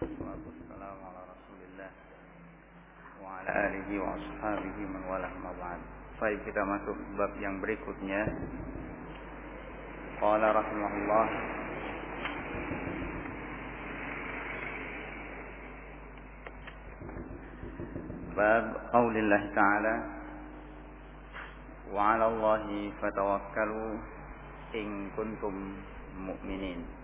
والصلاة والسلام على رسول الله وعلى آله وأصحابه من walah ma ba'd. Baik kita masuk bab yang berikutnya. Qala rahimahullah Bab qaulillah ta'ala Wa 'ala Allahi fatawakkalu in kuntum mu'minin.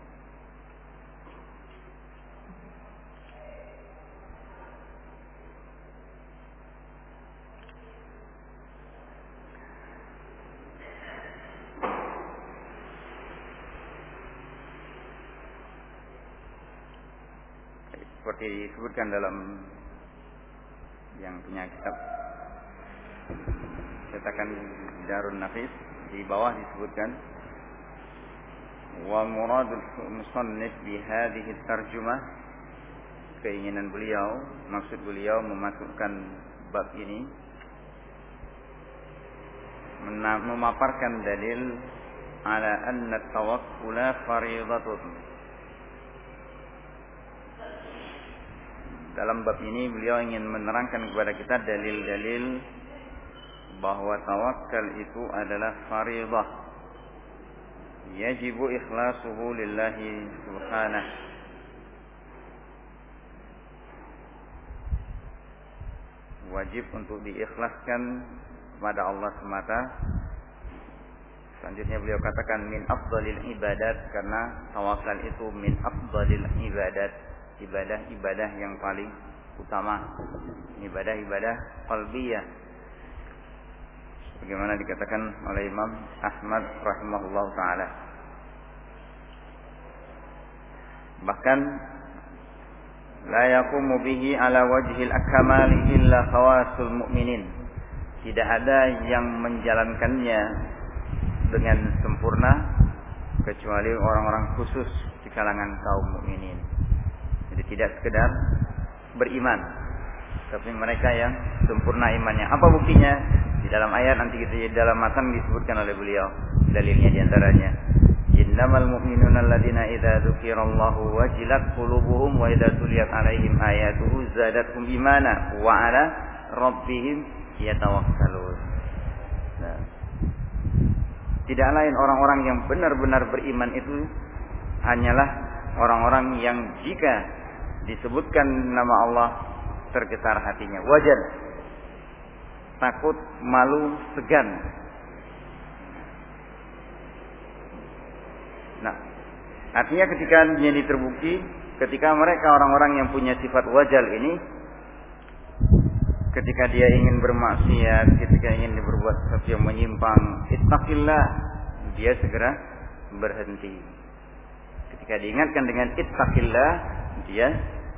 Seperti disebutkan dalam yang punya kitab cetakan Darun Nafis di bawah disebutkan wa muradul musannif bi hadhihi tarjumah keinginan beliau maksud beliau memasukkan bab ini memaparkan dalil ala anna tawakkula fariidatun Dalam bab ini beliau ingin menerangkan kepada kita dalil-dalil bahwa tawakal itu adalah faridah. Yajibu ikhlasuhu lillahi subhanah. Wajib untuk diikhlaskan kepada Allah semata. Selanjutnya beliau katakan min afdalil ibadat karena tawakal itu min afdalil ibadat ibadah-ibadah yang paling utama. Ibadah-ibadah qalbiyah. Bagaimana dikatakan oleh Imam Ahmad rahimahullah taala. Bahkan la yaqumu bihi ala wajhil akmali illa khawasul mu'minin. Tidak ada yang menjalankannya dengan sempurna kecuali orang-orang khusus di kalangan kaum mukminin jadi tidak sekedar beriman, tapi mereka yang sempurna imannya. Apa buktinya? Di dalam ayat nanti kita di dalam matan disebutkan oleh beliau dalilnya di antaranya. Innamal mu'minuna alladziina idza dzukirallahu wajilat qulubuhum wa idza tuliyat 'alaihim ayatuhu zadatuhum imana wa 'ala rabbihim yatawakkalun. Nah, tidak lain orang-orang yang benar-benar beriman itu hanyalah orang-orang yang jika disebutkan nama Allah tergetar hatinya. Wajar. Takut, malu, segan. Nah, artinya ketika ini terbukti, ketika mereka orang-orang yang punya sifat wajal ini, ketika dia ingin bermaksiat, ketika ingin berbuat sesuatu yang menyimpang, ittaqillah, dia segera berhenti. Ketika diingatkan dengan ittaqillah, dia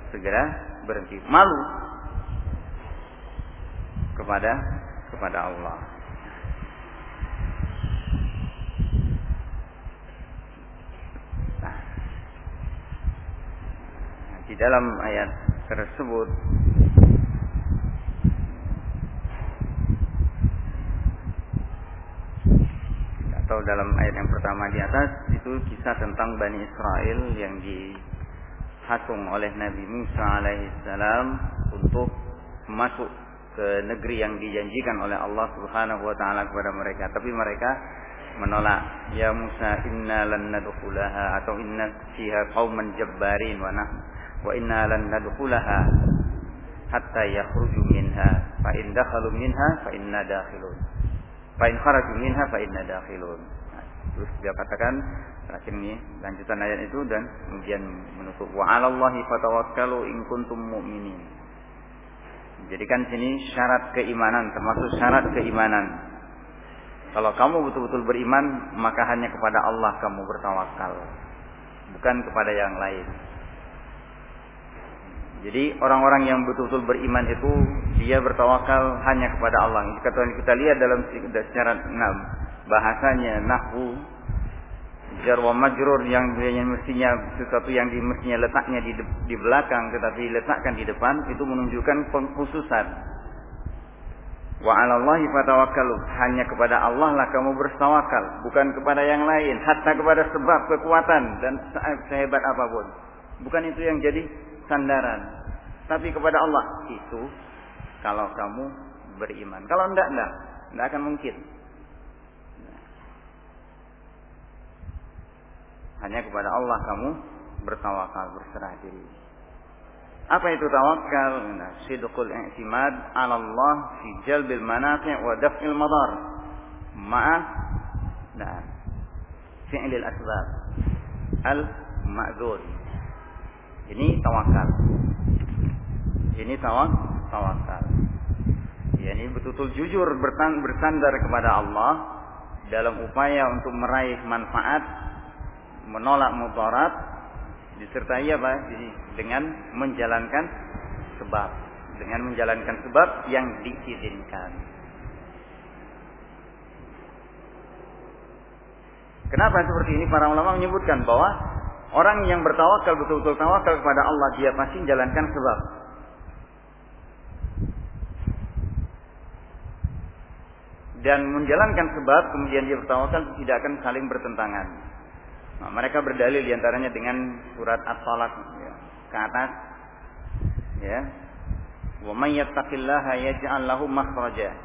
segera berhenti malu kepada kepada Allah. Nah, di dalam ayat tersebut atau dalam ayat yang pertama di atas itu kisah tentang Bani Israel yang di dihatung oleh Nabi Musa alaihissalam untuk masuk ke negeri yang dijanjikan oleh Allah Subhanahu wa taala kepada mereka. Tapi mereka menolak. Ya Musa inna lan nadkhulaha atau inna fiha qauman jabbarin wa nah wa inna lan nadkhulaha hatta yakhruju minha. Fa in dakhalu minha fa inna dakhilun. Fa in kharaju minha fa inna dakhilun. Nah, terus dia katakan Terakhir ini lanjutan ayat itu dan kemudian menutup wa 'alallahi fatawakkalu in kuntum mu'minin. Jadikan sini syarat keimanan termasuk syarat keimanan. Kalau kamu betul-betul beriman, maka hanya kepada Allah kamu bertawakal, bukan kepada yang lain. Jadi orang-orang yang betul-betul beriman itu dia bertawakal hanya kepada Allah. Kita kita lihat dalam nah, bahasanya nahwu jar wa majrur yang mestinya sesuatu yang di, mestinya letaknya di, di belakang tetapi letakkan di depan itu menunjukkan pengkhususan. Wa 'alallahi fatawakkalu. Hanya kepada Allah lah kamu bertawakal, bukan kepada yang lain, hatta kepada sebab kekuatan dan sehebat apa pun. Bukan itu yang jadi sandaran. Tapi kepada Allah itu kalau kamu beriman. Kalau enggak, enggak. Enggak akan mungkin. Hanya kepada Allah kamu bertawakal, berserah diri. Apa itu tawakal? Nah, sidqul i'timad 'ala Allah fi jalbil manafi' wa daf'il madar. Ma'a nah, fi'lil asbab al ma'dzur. Ini tawakal. Ini tawak tawakal. Ya, ini betul-betul jujur bersandar kepada Allah dalam upaya untuk meraih manfaat, menolak mudarat, disertai apa? Dengan menjalankan sebab, dengan menjalankan sebab yang diizinkan. Kenapa seperti ini? Para ulama menyebutkan bahwa orang yang bertawakal betul-betul tawakal kepada Allah, dia pasti menjalankan sebab. Dan menjalankan sebab, kemudian dia bertawakal tidak akan saling bertentangan. Nah, mereka berdalil di antaranya dengan surat As-Salat ya, ke atas. Ya. Wa may yattaqillaha yaj'al lahu makhraja.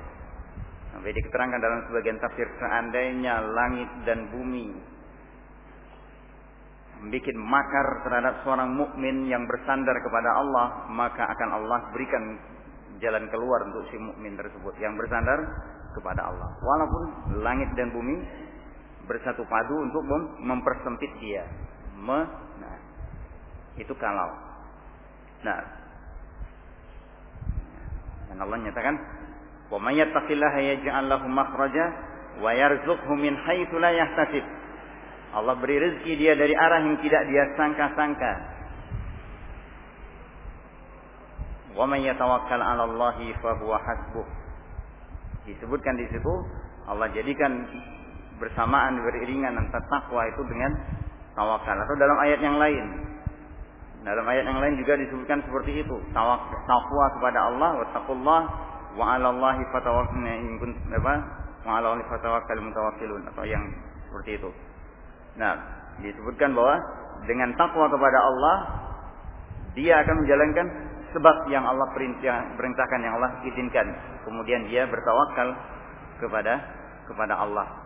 Sampai diketerangkan dalam sebagian tafsir seandainya langit dan bumi membuat makar terhadap seorang mukmin yang bersandar kepada Allah, maka akan Allah berikan jalan keluar untuk si mukmin tersebut yang bersandar kepada Allah. Walaupun langit dan bumi bersatu padu untuk mempersempit dia. Me, nah, itu kalau. Nah, dan Allah nyatakan Wa may yattaqillaha yaj'al lahu makhraja wa yarzuqhu min haitsu la yahtasib. Allah beri rezeki dia dari arah yang tidak dia sangka-sangka. Wa may yatawakkal 'ala Allah fa huwa hasbuh. Disebutkan di situ Allah jadikan bersamaan beriringan antara takwa itu dengan tawakal atau dalam ayat yang lain. Dalam ayat yang lain juga disebutkan seperti itu. Takwa kepada Allah wa taqullah wa 'ala Allahi fatawakkalna in kuntum apa wa 'ala Allahi fatawakkal mutawakkilun atau yang seperti itu. Nah, disebutkan bahwa dengan takwa kepada Allah dia akan menjalankan sebab yang Allah perintah, perintahkan yang Allah izinkan. Kemudian dia bertawakal kepada kepada Allah.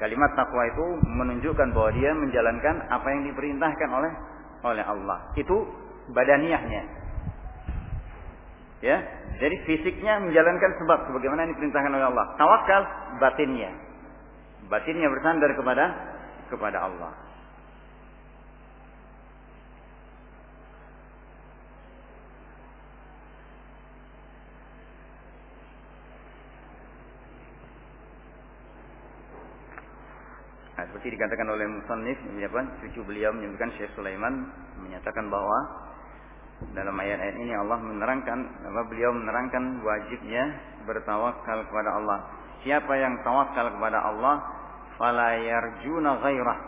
Kalimat takwa itu menunjukkan bahwa dia menjalankan apa yang diperintahkan oleh oleh Allah. Itu badaniahnya, Ya, jadi fisiknya menjalankan sebab sebagaimana ini perintahkan oleh Allah. Tawakal batinnya. Batinnya bersandar kepada kepada Allah. Seperti dikatakan oleh Musannif, cucu beliau menyebutkan Syekh Sulaiman menyatakan bahwa dalam ayat-ayat ini Allah menerangkan apa beliau menerangkan wajibnya bertawakal kepada Allah. Siapa yang tawakal kepada Allah, fala yarjuna ghairah.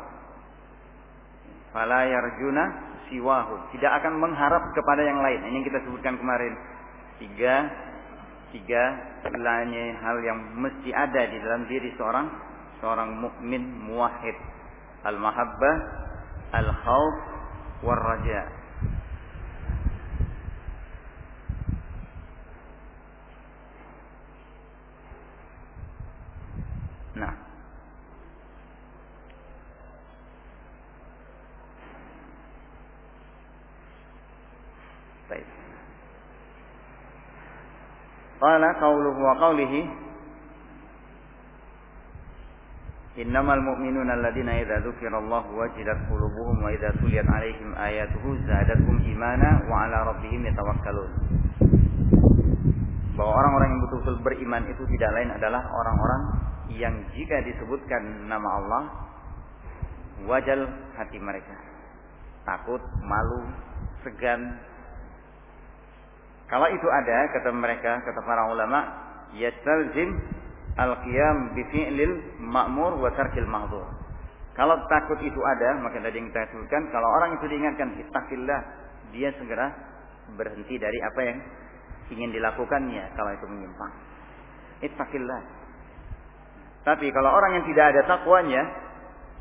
Fala yarjuna siwahu. Tidak akan mengharap kepada yang lain. Ini yang kita sebutkan kemarin. Tiga tiga hal yang mesti ada di dalam diri seorang seorang mukmin muwahhid. Al-mahabbah, al-khauf, war-raja. Nah. Baik. Qala qawluhu wa qawlihi Innamal mu'minuna alladhina idza dzukirallahu wajilat qulubuhum wa idza tuliyat 'alaihim ayatuhu zadatuhum imana wa 'ala rabbihim yatawakkalun. Bahwa orang-orang yang betul-betul beriman itu tidak lain adalah orang-orang yang jika disebutkan nama Allah wajal hati mereka takut malu segan kalau itu ada kata mereka kata para ulama yastalzim al-qiyam bi fi'lil ma'mur wa tarkil mahdhur kalau takut itu ada maka tadi yang kita sebutkan kalau orang itu diingatkan ittaqillah dia segera berhenti dari apa yang ingin dilakukannya kalau itu menyimpang ittaqillah tapi kalau orang yang tidak ada takwanya,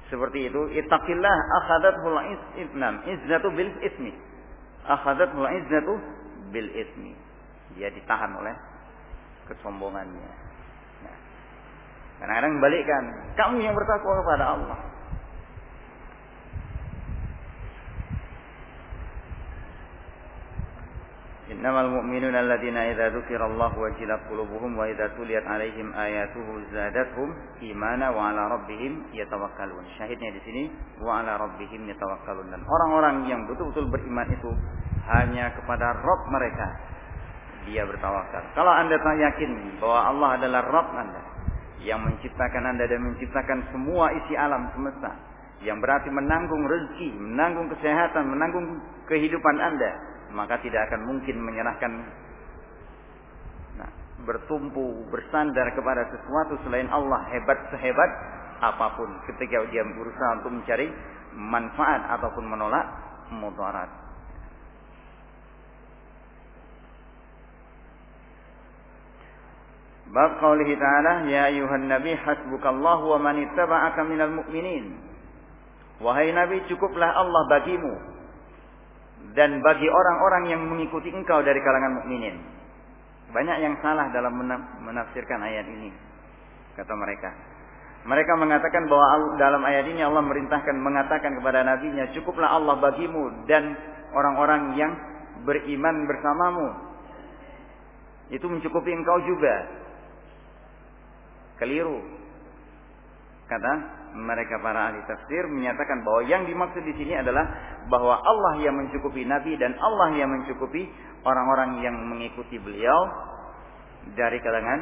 seperti itu, ittaqillah akhadathul isnam, izzatu bil ismi. Akhadathul izzatu bil ismi. Dia ditahan oleh kesombongannya. Kadang-kadang balikkan, kamu yang bertakwa kepada Allah. Innamal mu'minuna alladziina idza dzukirallahu wajilat qulubuhum wa idza tuliyat 'alaihim ayatuhu zadatuhum imana wa 'ala rabbihim yatawakkalun. Syahidnya di sini wa 'ala rabbihim yatawakkalun. Dan orang-orang yang betul-betul beriman itu hanya kepada Rabb mereka dia bertawakal. Kalau Anda tak yakin bahwa Allah adalah Rabb Anda yang menciptakan Anda dan menciptakan semua isi alam semesta, yang berarti menanggung rezeki, menanggung kesehatan, menanggung kehidupan Anda, maka tidak akan mungkin menyerahkan nah, bertumpu bersandar kepada sesuatu selain Allah hebat sehebat apa pun ketika dia berusaha untuk mencari manfaat ataupun menolak mudarat. Bab ta'ala ya ayuhan nabi hasbukallahu wa man ittaba'aka minal mu'minin. Wahai nabi cukuplah Allah bagimu dan bagi orang-orang yang mengikuti engkau dari kalangan mukminin. Banyak yang salah dalam menafsirkan ayat ini, kata mereka. Mereka mengatakan bahwa dalam ayat ini Allah merintahkan mengatakan kepada nabinya, cukuplah Allah bagimu dan orang-orang yang beriman bersamamu. Itu mencukupi engkau juga. Keliru. Kata mereka para ahli tafsir menyatakan bahwa yang dimaksud di sini adalah bahwa Allah yang mencukupi nabi dan Allah yang mencukupi orang-orang yang mengikuti beliau dari kalangan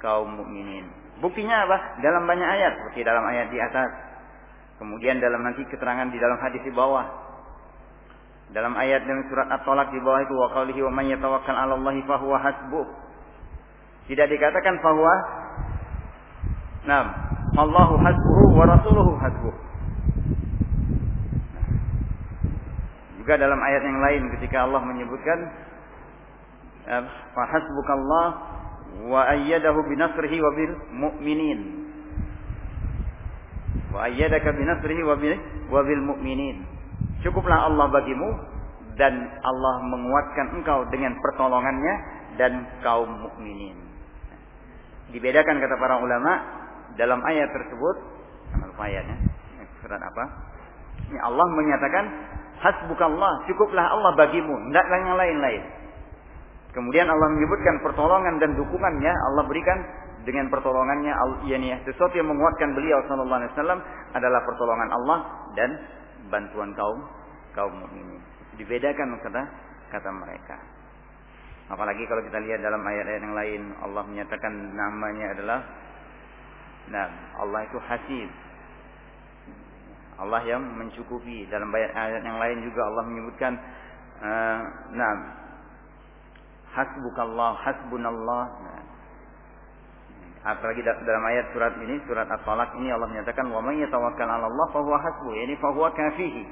kaum mukminin. Buktinya apa? Dalam banyak ayat seperti dalam ayat di atas. Kemudian dalam nanti keterangan di dalam hadis di bawah. Dalam ayat dan surat At-Talaq di bawah itu wa qaulihi wa man yatawakkal 'ala Allahi fa huwa hasbuh. Tidak dikatakan bahwa Nah, Allahu hasbuhu wa rasuluhu hasbuh. Juga dalam ayat yang lain ketika Allah menyebutkan eh, fa hasbukallah wa ayyadahu binasrihi wa bil mu'minin. Wa ayyadaka binasrihi wa bil wa bil mu'minin. Cukuplah Allah bagimu dan Allah menguatkan engkau dengan pertolongannya dan kaum mukminin. Dibedakan kata para ulama dalam ayat tersebut, apa ayatnya? Surat apa? Ini Allah menyatakan hasbukallah, cukuplah Allah bagimu, tidaklah yang lain-lain. Kemudian Allah menyebutkan pertolongan dan dukungannya Allah berikan dengan pertolongannya yakni sesuatu yang menguatkan beliau sallallahu alaihi wasallam adalah pertolongan Allah dan bantuan kaum kaum mukminin. Dibedakan kata kata mereka. Apalagi kalau kita lihat dalam ayat-ayat yang lain Allah menyatakan namanya adalah Nah, Allah itu hasib. Allah yang mencukupi. Dalam ayat yang lain juga Allah menyebutkan uh, nah hasbukallah hasbunallah. Nah, apalagi dalam ayat surat ini surat At-Talaq ini Allah menyatakan wa may yatawakkal 'ala Allah fa huwa hasbuh. Yani fa huwa kafihi.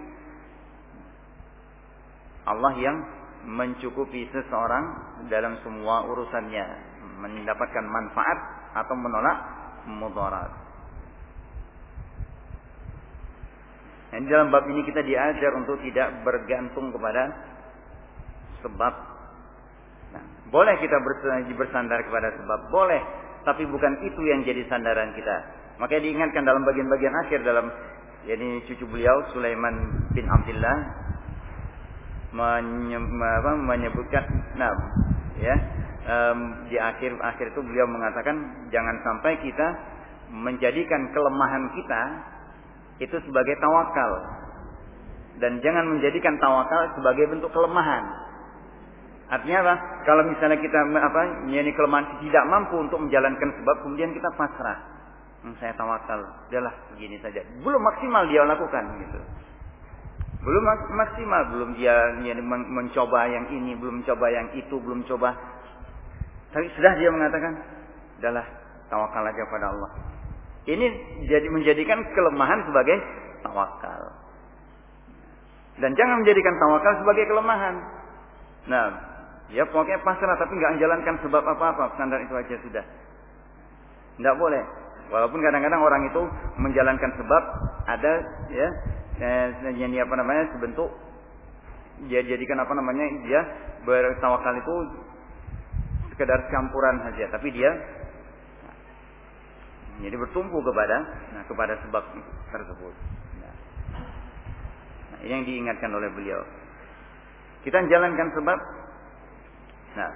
Allah yang mencukupi seseorang dalam semua urusannya, mendapatkan manfaat atau menolak mudarat. Dan dalam bab ini kita diajar untuk tidak bergantung kepada sebab. Nah, boleh kita bersandar kepada sebab, boleh, tapi bukan itu yang jadi sandaran kita. Makanya diingatkan dalam bagian-bagian akhir dalam yakni cucu beliau Sulaiman bin Abdullah menyebutkan nah ya um, di akhir akhir itu beliau mengatakan jangan sampai kita menjadikan kelemahan kita itu sebagai tawakal dan jangan menjadikan tawakal sebagai bentuk kelemahan. Artinya apa? Kalau misalnya kita apa, ini kelemahan tidak mampu untuk menjalankan sebab, kemudian kita pasrah. Hmm, saya tawakal, udahlah begini saja. Belum maksimal dia lakukan gitu. Belum maksimal, belum dia mencoba yang ini, belum mencoba yang itu, belum coba tapi sudah dia mengatakan, adalah tawakal aja pada Allah. Ini jadi menjadikan kelemahan sebagai tawakal. Dan jangan menjadikan tawakal sebagai kelemahan. Nah, ya pokoknya pasrah tapi nggak menjalankan sebab apa-apa. Standar itu aja sudah. Tidak boleh. Walaupun kadang-kadang orang itu menjalankan sebab ada ya eh, yang apa namanya sebentuk dia jadikan apa namanya dia bertawakal itu sekedar campuran saja, tapi dia jadi bertumpu kepada nah, kepada sebab tersebut. Nah, nah, ini yang diingatkan oleh beliau. Kita jalankan sebab, nah,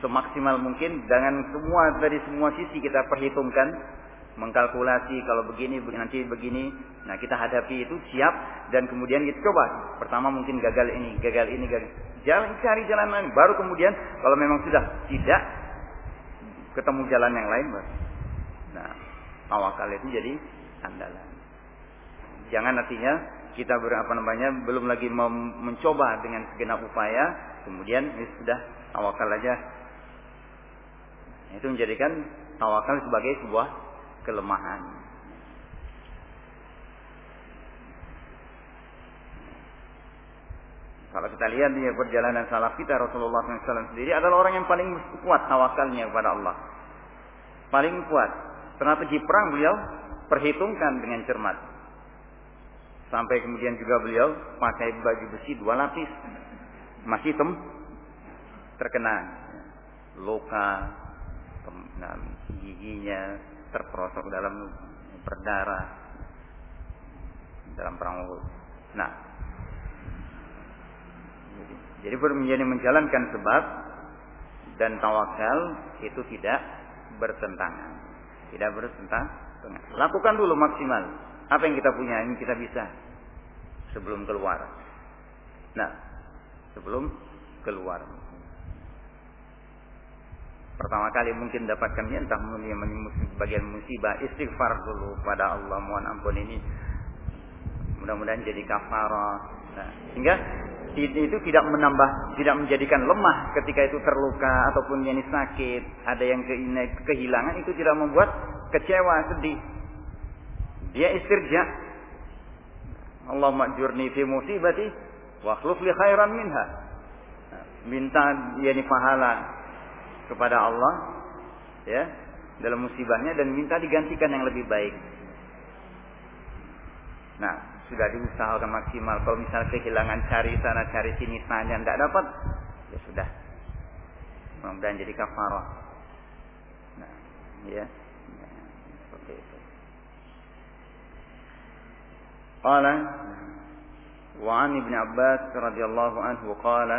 semaksimal mungkin dengan semua dari semua sisi kita perhitungkan, mengkalkulasi kalau begini nanti begini. Nah kita hadapi itu siap dan kemudian kita coba. Pertama mungkin gagal ini, gagal ini, gagal. Jalan cari jalan lain. Baru kemudian kalau memang sudah tidak ketemu jalan yang lain, baru Nah, tawakal itu jadi andalan. Jangan artinya kita berapa namanya belum lagi mencoba dengan segenap upaya, kemudian ini sudah tawakal aja. Itu menjadikan tawakal sebagai sebuah kelemahan. Kalau kita lihat di perjalanan salaf kita Rasulullah SAW sendiri adalah orang yang paling kuat tawakalnya kepada Allah. Paling kuat. Strategi perang beliau perhitungkan dengan cermat. Sampai kemudian juga beliau pakai baju besi dua lapis. Masih tem terkena luka, giginya terperosok dalam berdarah dalam perang. Nah, jadi menjadi menjalankan sebab dan tawakal itu tidak bertentangan. Tidak bertentang. Lakukan dulu maksimal. Apa yang kita punya ini kita bisa sebelum keluar. Nah, sebelum keluar. Pertama kali mungkin dapatkan entah bagian musibah istighfar dulu pada Allah mohon ampun ini mudah-mudahan jadi kafarah. Nah, sehingga itu tidak menambah, tidak menjadikan lemah ketika itu terluka ataupun yang sakit, ada yang kehilangan itu tidak membuat kecewa, sedih. Dia istirja. Allah majurni fi musibati wa khluf li khairan minha. Minta yakni pahala kepada Allah ya dalam musibahnya dan minta digantikan yang lebih baik. Nah, sudah diusahakan maksimal. Kalau misalnya kehilangan cari sana cari sini tanya tidak dapat, ya sudah. Mudah-mudahan jadi kafarah. Nah, ya. seperti itu. Qala wa an Ibn Abbas radhiyallahu anhu qala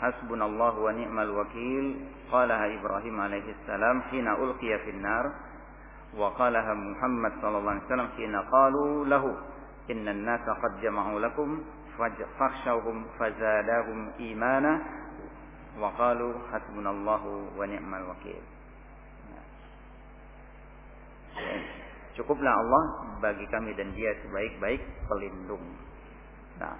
hasbunallahu wa ni'mal wakil qalaha Ibrahim alaihi salam hina ulqiya fin nar wa qalaha Muhammad sallallahu alaihi wasallam hina qalu lahu an-nasa qad jama'u lakum fakhshawhum fazadahum imana wa qalu hasbunallahu wa ni'mal wakil. Cukuplah Allah bagi kami dan dia sebaik-baik pelindung. Nah,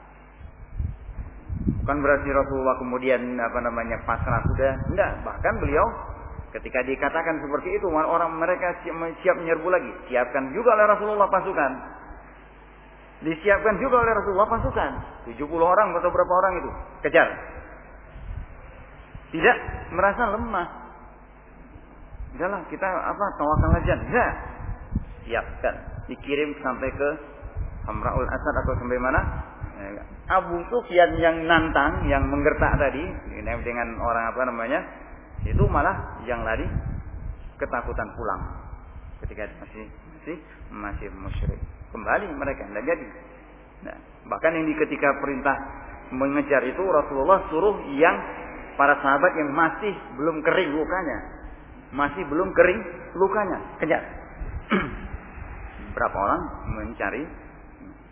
bukan berarti Rasulullah kemudian apa namanya pasrah sudah, enggak. Bahkan beliau ketika dikatakan seperti itu orang mereka siap, siap menyerbu lagi, siapkan juga oleh Rasulullah pasukan Disiapkan juga oleh Rasulullah pasukan. 70 orang atau berapa orang itu. Kejar. Tidak merasa lemah. Udahlah kita apa tawakal aja. Enggak. Siapkan. Dikirim sampai ke Hamraul Asad atau sampai mana? Abu Sufyan yang nantang, yang menggertak tadi dengan orang apa namanya, itu malah yang lari ketakutan pulang ketika masih masih masih musyrik kembali mereka tidak jadi. Nah, bahkan yang di ketika perintah mengejar itu Rasulullah suruh yang para sahabat yang masih belum kering lukanya, masih belum kering lukanya, kejar. Berapa orang mencari?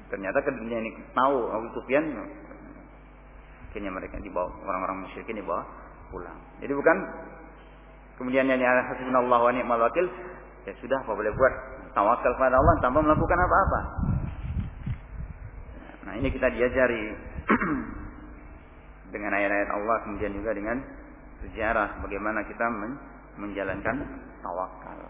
Ternyata keduanya ini tahu Abu Sufyan akhirnya mereka dibawa orang-orang musyrikin dibawa pulang. Jadi bukan kemudian yang hasbunallahu wa ni'mal wakil ya sudah apa boleh buat tawakal pada Allah tanpa melakukan apa-apa. Nah, ini kita diajari dengan ayat-ayat Allah kemudian juga dengan sejarah bagaimana kita men menjalankan tawakal.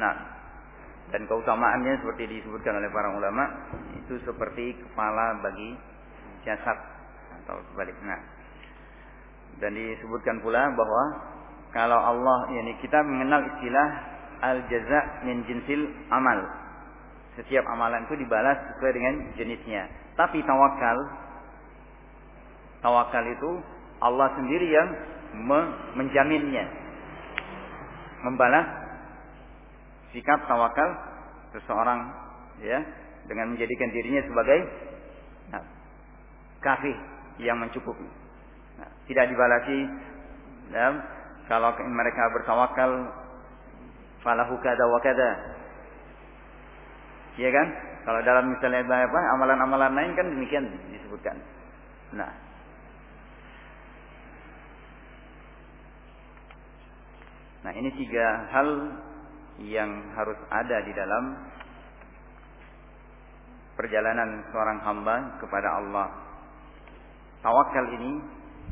Nah, dan keutamaannya seperti disebutkan oleh para ulama itu seperti kepala bagi jasad atau sebaliknya. Dan disebutkan pula bahwa kalau Allah yani kita mengenal istilah al jaza min jinsil amal. Setiap amalan itu dibalas sesuai dengan jenisnya. Tapi tawakal tawakal itu Allah sendiri yang menjaminnya. Membalas sikap tawakal seseorang ya dengan menjadikan dirinya sebagai nah, kafir yang mencukupi. Nah, tidak dibalasi ya, kalau mereka bertawakal falahu kada wa kada. Ya kan? Kalau dalam misalnya apa amalan-amalan lain kan demikian disebutkan. Nah, Nah, ini tiga hal yang harus ada di dalam perjalanan seorang hamba kepada Allah. Tawakal ini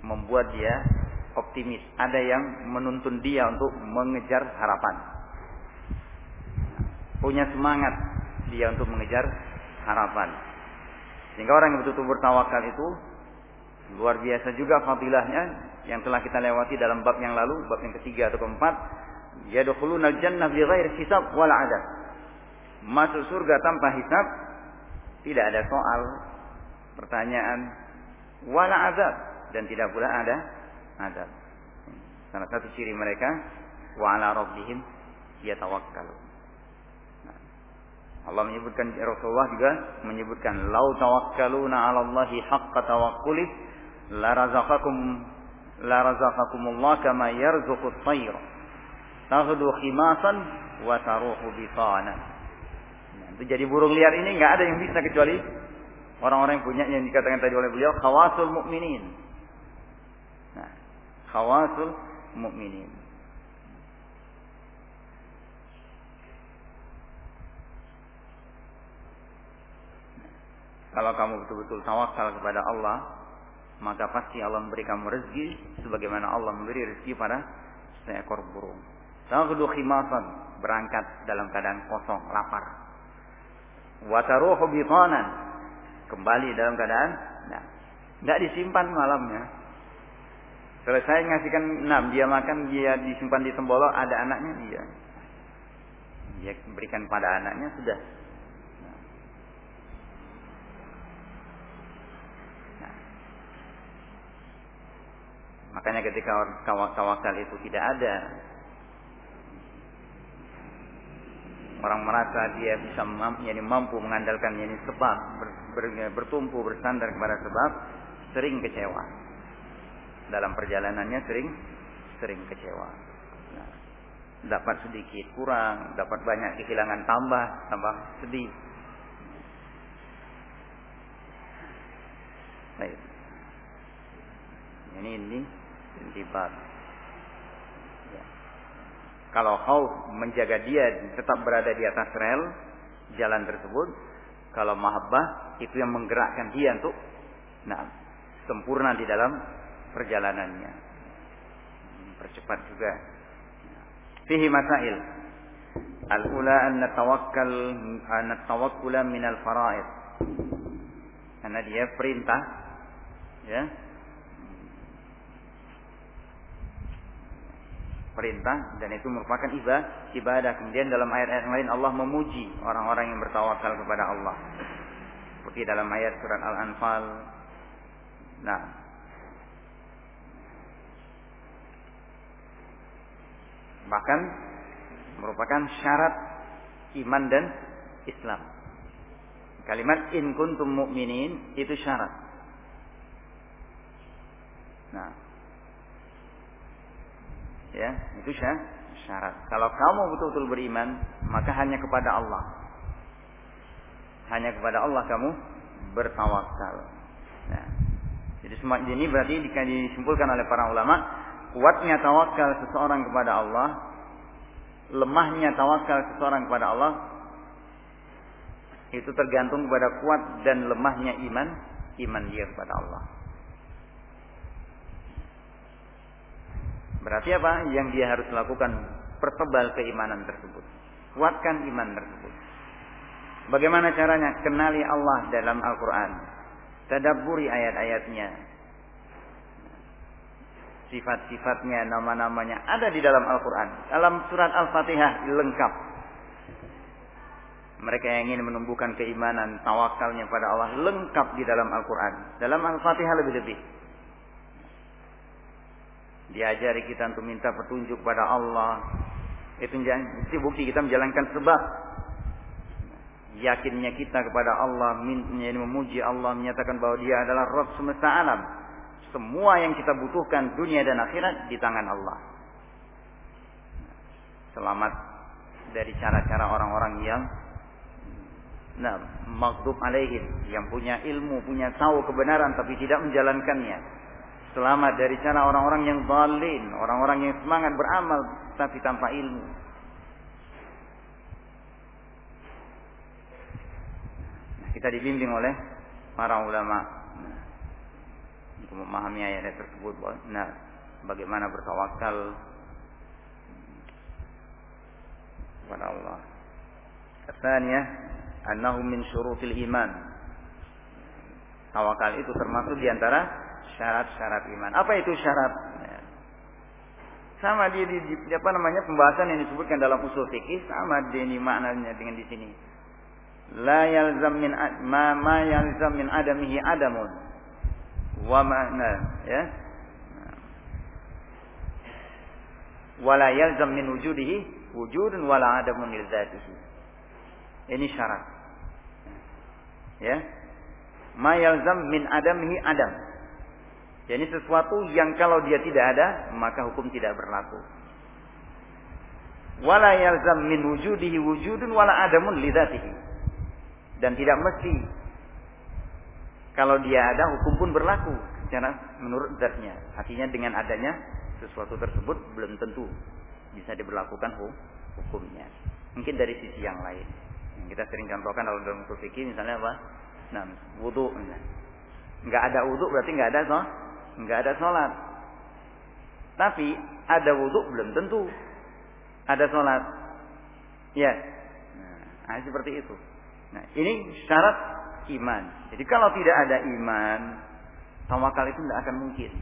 membuat dia optimis. Ada yang menuntun dia untuk mengejar harapan. Punya semangat dia untuk mengejar harapan. Sehingga orang yang betul-betul bertawakal itu luar biasa juga fadilahnya yang telah kita lewati dalam bab yang lalu, bab yang ketiga atau keempat. Yadkhuluna al-jannah bighairi hisab wala adab. Masuk surga tanpa hisab, tidak ada soal, pertanyaan, wala azab dan tidak pula ada azab. Salah satu ciri mereka wa ala rabbihim yatawakkalu. Nah, Allah menyebutkan Rasulullah juga menyebutkan lau tawakkaluna 'ala Allahi haqqa tawakkuli la razaqakum la razaqakumullah kama yarzuqu at-tayr taghdu khimasan wa taruhu bitana. Nah, itu jadi burung liar ini nggak ada yang bisa kecuali orang-orang yang punya yang dikatakan tadi oleh beliau khawasul mukminin. Nah, khawasul mukminin. Kalau kamu betul-betul tawakal kepada Allah, maka pasti Allah memberi kamu rezeki sebagaimana Allah memberi rezeki pada seekor burung. Taghdu khimasan, berangkat dalam keadaan kosong, lapar. Wa taruhu bitanan, kembali dalam keadaan nah, tidak disimpan malamnya. Selesai ngasihkan enam, dia makan, dia disimpan di tembolo, ada anaknya dia. Dia berikan pada anaknya sudah. Nah. Makanya ketika tawakal itu tidak ada, orang merasa dia bisa mampu, yani mampu mengandalkan yani sebab ber, bertumpu bersandar kepada sebab sering kecewa. Dalam perjalanannya sering sering kecewa. Nah, dapat sedikit kurang dapat banyak kehilangan tambah tambah sedih. Baik. Ini ini intibat kalau kau menjaga dia tetap berada di atas rel jalan tersebut, kalau mahabbah itu yang menggerakkan dia untuk nah, sempurna di dalam perjalanannya. Percepat juga. Fihi masail. Al-ula an tawakkal an tawakkula min al-fara'id. Karena dia perintah ya perintah dan itu merupakan ibadah ibadah. Kemudian dalam ayat-ayat lain Allah memuji orang-orang yang bertawakal kepada Allah. Seperti dalam ayat surat Al-Anfal. Nah. Bahkan merupakan syarat iman dan Islam. Kalimat in kuntum mu'minin itu syarat. Nah Ya, itu syarat. Kalau kamu betul-betul beriman, maka hanya kepada Allah. Hanya kepada Allah kamu bertawakal. Nah, jadi semua ini berarti disimpulkan oleh para ulama, kuatnya tawakal seseorang kepada Allah, lemahnya tawakal seseorang kepada Allah itu tergantung kepada kuat dan lemahnya iman iman dia kepada Allah. Berarti apa? Yang dia harus lakukan pertebal keimanan tersebut. Kuatkan iman tersebut. Bagaimana caranya? Kenali Allah dalam Al-Quran. Tadabburi ayat-ayatnya. sifat-sifatnya, nama-namanya ada di dalam Al-Quran. Dalam surat Al-Fatihah lengkap. Mereka yang ingin menumbuhkan keimanan, tawakalnya pada Allah lengkap di dalam Al-Quran. Dalam Al-Fatihah lebih-lebih. Diajari kita untuk minta petunjuk pada Allah. Itu, bukti kita menjalankan sebab. Yakinnya kita kepada Allah, memuji Allah, menyatakan bahwa dia adalah Rabb semesta alam semua yang kita butuhkan dunia dan akhirat di tangan Allah. Selamat dari cara-cara orang-orang yang nah, maghdub alaihim yang punya ilmu, punya tahu kebenaran tapi tidak menjalankannya. Selamat dari cara orang-orang yang balin, orang-orang yang semangat beramal tapi tanpa ilmu. Nah, kita dibimbing oleh para ulama untuk memahami ayat tersebut nah bagaimana bertawakal kepada Allah. Kesannya annahu min syurutil iman. Tawakal itu termasuk di antara syarat-syarat iman. Apa itu syarat? Sama di, di, di apa namanya pembahasan yang disebutkan dalam usul fikih sama di ini maknanya dengan di sini. La yalzam min ma ma yalzam min adamihi adamun. Wa ma'na ya. Wala yalzam min wujudihi wujudun wala adamun lil ini syarat. Ya. Ma yalzam min adamihi adam jadi sesuatu yang kalau dia tidak ada maka hukum tidak berlaku wala yalzam min wujudihi wujudun wala adamun li dzatihi dan tidak mesti kalau dia ada, hukum pun berlaku secara menurut zatnya. Artinya dengan adanya sesuatu tersebut belum tentu bisa diberlakukan hukumnya. Mungkin dari sisi yang lain. Yang kita sering contohkan dalam usul fikih misalnya apa? Nah, wudhu. Nggak ada wudhu berarti nggak ada sholat. Nggak ada sholat. Tapi ada wudhu belum tentu ada sholat. Ya. Nah, seperti itu. Nah, ini syarat iman. Jadi kalau tidak ada iman, tawakal itu tidak akan mungkin.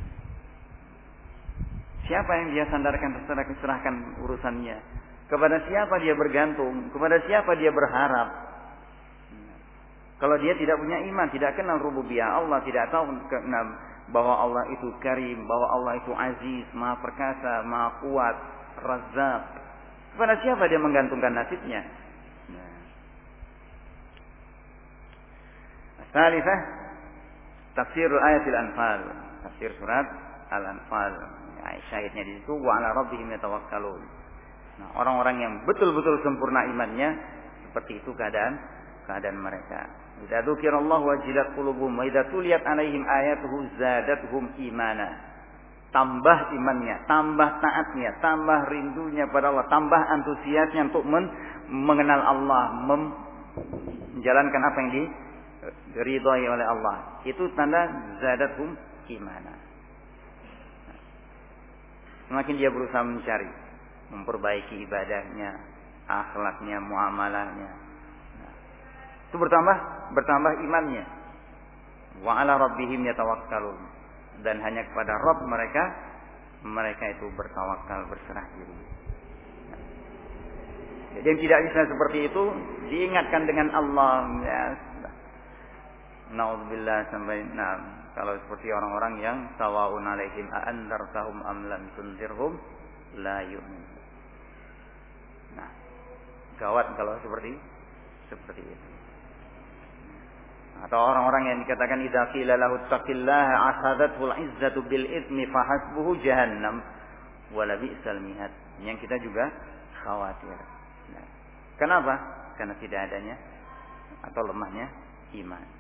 Siapa yang dia sandarkan terserah serahkan urusannya? Kepada siapa dia bergantung? Kepada siapa dia berharap? Kalau dia tidak punya iman, tidak kenal rububiyah Allah, tidak tahu bahwa Allah itu karim, bahwa Allah itu aziz, maha perkasa, maha kuat, razak. Kepada siapa dia menggantungkan nasibnya? Salifah tafsir ayat al-anfal. Tafsir surat al-anfal. Ya, syahidnya di situ wa ala rabbihim yatawakkalun. Nah, orang-orang yang betul-betul sempurna imannya seperti itu keadaan keadaan mereka. Idza dzukirallahu wajilat qulubuhum wa idza tuliyat alaihim ayatuhu zadatuhum imana. Tambah imannya, tambah taatnya, tambah rindunya pada Allah, tambah antusiasnya untuk men mengenal Allah, menjalankan apa yang di diridhoi oleh Allah. Itu tanda zadatum imana. Semakin dia berusaha mencari, memperbaiki ibadahnya, akhlaknya, muamalahnya. Itu bertambah, bertambah imannya. Wa ala rabbihim yatawakkalun. Dan hanya kepada Rabb mereka, mereka itu bertawakal, berserah diri. Jadi yang tidak bisa seperti itu diingatkan dengan Allah ya, Naudzubillah sampai nah kalau seperti orang-orang yang sawaun alaihim a andartahum am lam tunzirhum la yu'min. Nah, gawat kalau seperti seperti itu. Atau orang-orang yang dikatakan idza qila lahu taqillaha asadathu al-izzatu bil itsmi fahasbuhu jahannam wala bi'sal mihad. Yang kita juga khawatir. Nah, kenapa? Karena tidak adanya atau lemahnya iman.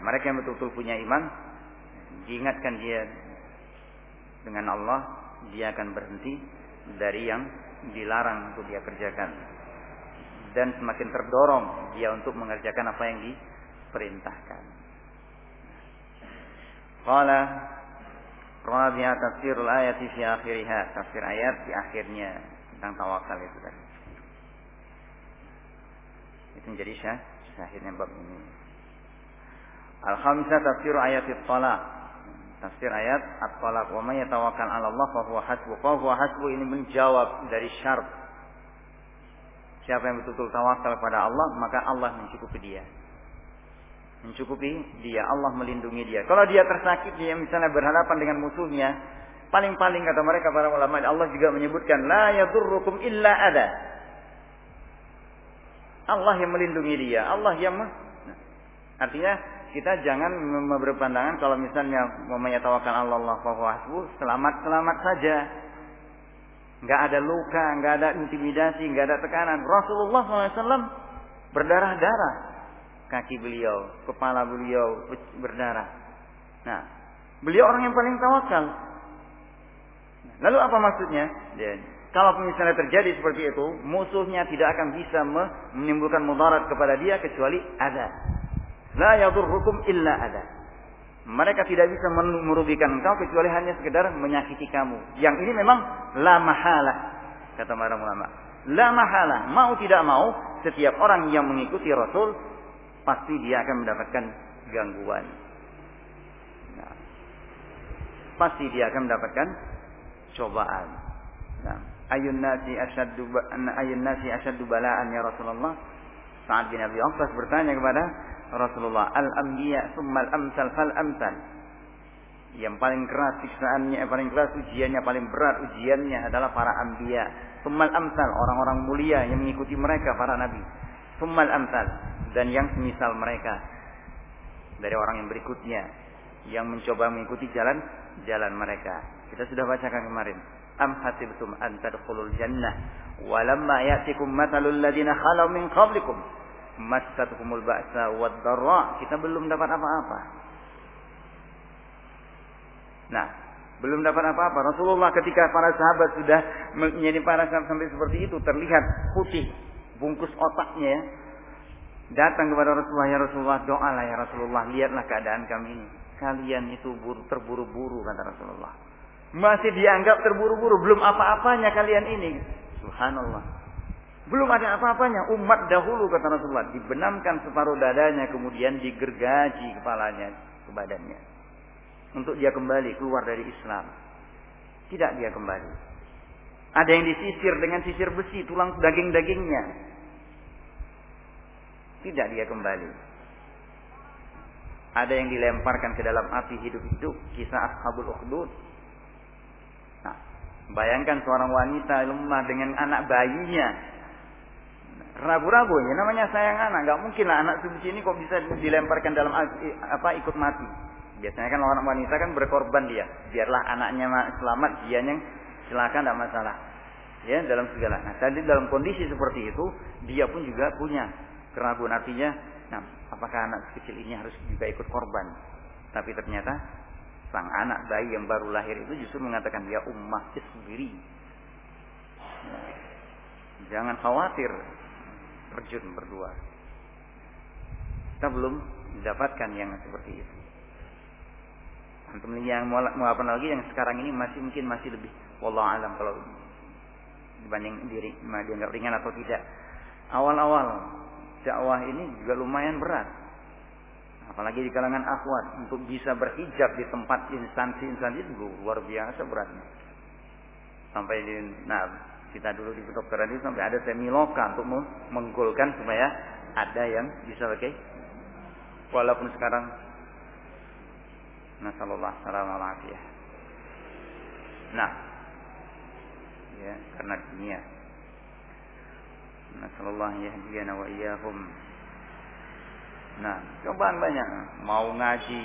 mereka yang betul-betul punya iman diingatkan dia dengan Allah dia akan berhenti dari yang dilarang untuk dia kerjakan dan semakin terdorong dia untuk mengerjakan apa yang diperintahkan. Qala Rabi'a tafsirul ayat fi akhiriha tafsir ayat di akhirnya tentang tawakal itu tadi. Itu menjadi syah, syahidnya bab ini. Al-khamisah tafsir ayat talaq. Tafsir ayat at-talaq. Wa may yatawakkal 'ala Allah fa huwa hasbu. Fa huwa hasbu ini menjawab dari syarat. Siapa yang betul-betul tawakal kepada Allah, maka Allah mencukupi dia. Mencukupi dia, Allah melindungi dia. Kalau dia tersakit, dia misalnya berhadapan dengan musuhnya, paling-paling kata mereka para ulama, Allah juga menyebutkan la yadurrukum illa ada. Allah yang melindungi dia, Allah yang nah, artinya kita jangan berpandangan kalau misalnya mamanya tawakal Allah Allah hasbu selamat selamat saja. Nggak ada luka nggak ada intimidasi nggak ada tekanan. Rasulullah SAW berdarah darah kaki beliau kepala beliau berdarah. Nah beliau orang yang paling tawakal. Lalu apa maksudnya? Dan, kalau misalnya terjadi seperti itu musuhnya tidak akan bisa menimbulkan mudarat kepada dia kecuali ada La yadurrukum illa ada. Mereka tidak bisa merugikan engkau kecuali hanya sekedar menyakiti kamu. Yang ini memang la mahala kata para ulama. La mahala, mau tidak mau setiap orang yang mengikuti Rasul pasti dia akan mendapatkan gangguan. Nah, pasti dia akan mendapatkan cobaan. Nah, ayun nasi asyaddu ayun nasi asyaddu bala'an ya Rasulullah. Sa'ad bin Abi bertanya kepada Rasulullah al-anbiya summal amsal fal amsal yang paling keras siksaannya yang paling keras ujiannya paling berat ujiannya adalah para anbiya. Summal amsal orang-orang mulia yang mengikuti mereka para nabi. Summal amsal dan yang semisal mereka. Dari orang yang berikutnya yang mencoba mengikuti jalan jalan mereka. Kita sudah bacakan kemarin am hasibtum an tadkhulul jannah walamma ya'tikum mathalul ladina khalau min qablikum massatuhumul ba'sa wad dharra kita belum dapat apa-apa. Nah belum dapat apa-apa. Rasulullah ketika para sahabat sudah menjadi para sahabat sampai seperti itu terlihat putih bungkus otaknya ya. Datang kepada Rasulullah ya Rasulullah doalah ya Rasulullah lihatlah keadaan kami ini. Kalian itu terburu-buru kata Rasulullah. Masih dianggap terburu-buru belum apa-apanya kalian ini. Subhanallah belum ada apa-apanya. Umat dahulu kata Rasulullah dibenamkan separuh dadanya kemudian digergaji kepalanya ke badannya. Untuk dia kembali keluar dari Islam. Tidak dia kembali. Ada yang disisir dengan sisir besi, tulang daging-dagingnya. Tidak dia kembali. Ada yang dilemparkan ke dalam api hidup-hidup. Kisah Ashabul Ukhdud. Nah, bayangkan seorang wanita lemah dengan anak bayinya ragu-ragu ya namanya sayang anak. Nggak mungkin lah anak suci ini kok bisa dilemparkan dalam apa ikut mati. Biasanya kan orang wanita kan berkorban dia. Biarlah anaknya selamat dia yang silakan tidak masalah. Ya dalam segala. Nah tadi dalam kondisi seperti itu dia pun juga punya keraguan. Artinya nah apakah anak kecil ini harus juga ikut korban? Tapi ternyata sang anak bayi yang baru lahir itu justru mengatakan ya ummah sendiri jangan khawatir terjun berdua. Kita belum mendapatkan yang seperti itu. Antum yang mau, apa lagi yang sekarang ini masih mungkin masih lebih wallah alam kalau dibanding diri dianggap ringan atau tidak. Awal-awal dakwah ini juga lumayan berat. Apalagi di kalangan akhwat untuk bisa berhijab di tempat instansi-instansi itu luar biasa beratnya. Sampai di nah kita dulu di kedokteran itu sampai ada semiloka untuk menggolkan supaya ada yang bisa pakai. Walaupun sekarang Nasallallahu alaihi ya. Nah, ya karena dunia. Nasallallahu yahdiyana wa iyyahum. Nah, cobaan banyak. Mau ngaji,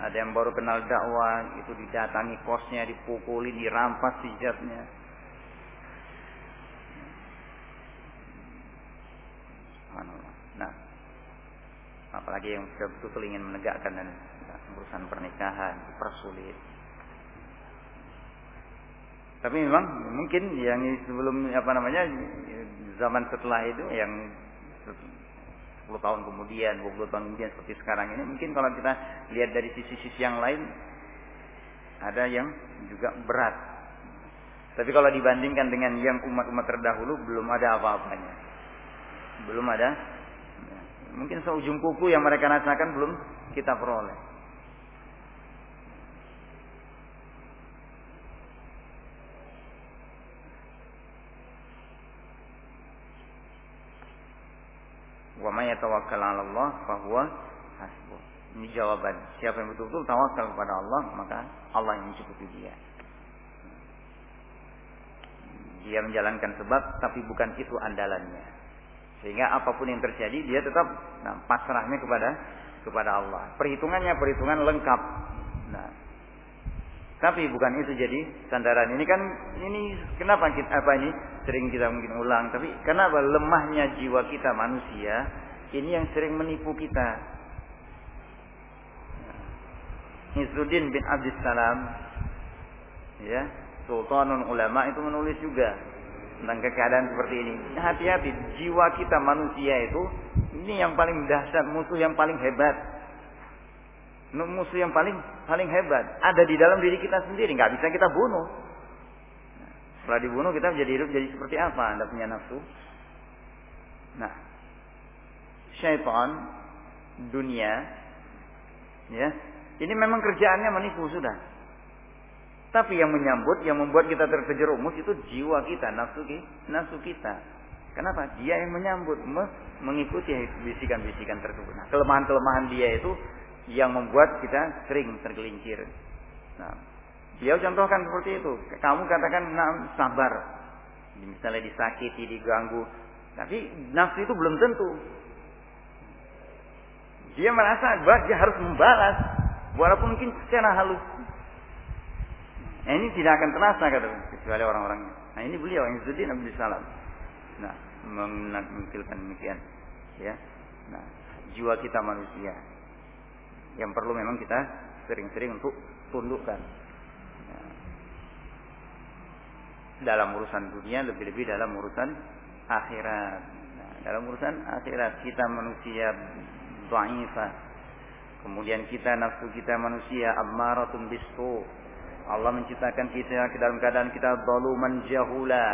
ada yang baru kenal dakwah, itu didatangi kosnya, dipukuli, dirampas hijabnya Nah, apalagi yang betul-betul ingin menegakkan dan urusan pernikahan dipersulit. Tapi memang mungkin yang sebelum apa namanya zaman setelah itu yang 10 tahun kemudian, 20 tahun kemudian seperti sekarang ini mungkin kalau kita lihat dari sisi-sisi yang lain ada yang juga berat. Tapi kalau dibandingkan dengan yang umat-umat terdahulu belum ada apa-apanya belum ada mungkin seujung kuku yang mereka rasakan belum kita peroleh. Wa may yatawakkal 'ala Allah fa huwa hasbuh. Ini jawaban. Siapa yang betul-betul tawakal kepada Allah, maka Allah yang mencukupi dia. Dia menjalankan sebab, tapi bukan itu andalannya. Sehingga apa pun yang terjadi, dia tetap nah, pasrahnya kepada kepada Allah. Perhitungannya perhitungan lengkap. Nah, tapi bukan itu jadi sandaran. Ini kan ini kenapa kita apa ini sering kita mungkin ulang. Tapi kenapa lemahnya jiwa kita manusia ini yang sering menipu kita. Izzuddin bin Abdussalam ya Sultanul Ulama itu menulis juga tentang keadaan seperti ini. Hati-hati, jiwa kita manusia itu ini yang paling dahsyat, musuh yang paling hebat. Musuh yang paling paling hebat ada di dalam diri kita sendiri, nggak bisa kita bunuh. Setelah dibunuh kita menjadi hidup jadi seperti apa? Anda punya nafsu. Nah, syaitan dunia ya, ini memang kerjaannya menipu sudah. Tapi yang menyambut, yang membuat kita terjerumus itu jiwa kita, nafsu kita, nafsu kita. Kenapa? Dia yang menyambut, mengikuti bisikan-bisikan tersebut. Nah, kelemahan-kelemahan dia itu yang membuat kita sering tergelincir. Nah, dia contohkan seperti itu. Kamu katakan nah, sabar. Misalnya disakiti, diganggu. Tapi nafsu itu belum tentu. Dia merasa bahwa dia harus membalas. Walaupun mungkin secara halus. Nah, ini tidak akan terasa kata kecuali orang-orangnya. Nah ini beliau Izzuddin Abdul Salam. Nah menampilkan demikian. Ya. Nah jiwa kita manusia yang perlu memang kita sering-sering untuk tundukkan. Nah, dalam urusan dunia lebih-lebih dalam urusan akhirat. Nah, dalam urusan akhirat kita manusia dhaifah. Kemudian kita nafsu kita manusia ammaratun bisu Allah menciptakan kita ke dalam keadaan kita zaluman jahula.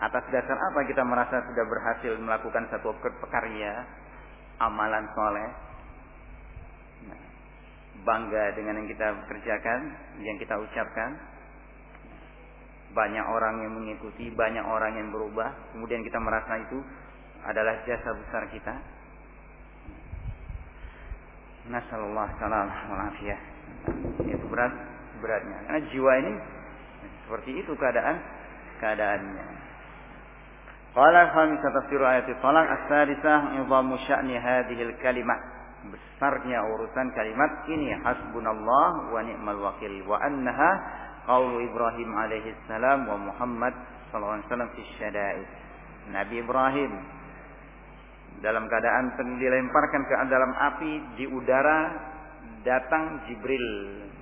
Atas dasar apa kita merasa sudah berhasil melakukan satu pekarya, amalan soleh? Nah, bangga dengan yang kita kerjakan, yang kita ucapkan. Banyak orang yang mengikuti, banyak orang yang berubah. Kemudian kita merasa itu adalah jasa besar kita. Nasallallahu salam Itu berat beratnya. Karena jiwa ini seperti itu keadaan keadaannya. Qala khamisah tafsir ayat talaq as-sadisah idhamu sya'ni hadhil kalimah. Besarnya urusan kalimat ini hasbunallah wa ni'mal wakil wa annaha qaulu Ibrahim alaihi salam wa Muhammad sallallahu alaihi wasallam fi syada'id. Nabi Ibrahim dalam keadaan dilemparkan ke dalam api di udara datang Jibril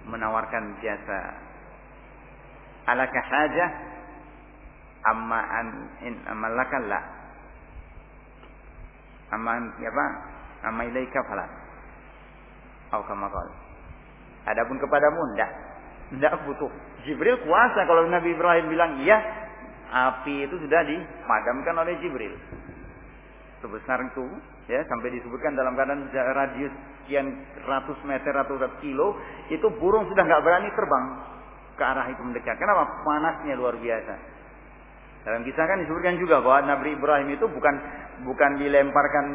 menawarkan jasa. Alaka hajah amma an in amalaka la. Amma ya apa? Amma ilaika fala. Atau kama qala. Adapun kepadamu ndak. Ndak butuh. Jibril kuasa kalau Nabi Ibrahim bilang iya, api itu sudah dipadamkan oleh Jibril. Sebesar itu ya sampai disebutkan dalam keadaan radius sekian ratus meter atau ratus kilo itu burung sudah nggak berani terbang ke arah itu mendekat. Kenapa? Panasnya luar biasa. Dalam kisah kan disebutkan juga bahwa Nabi Ibrahim itu bukan bukan dilemparkan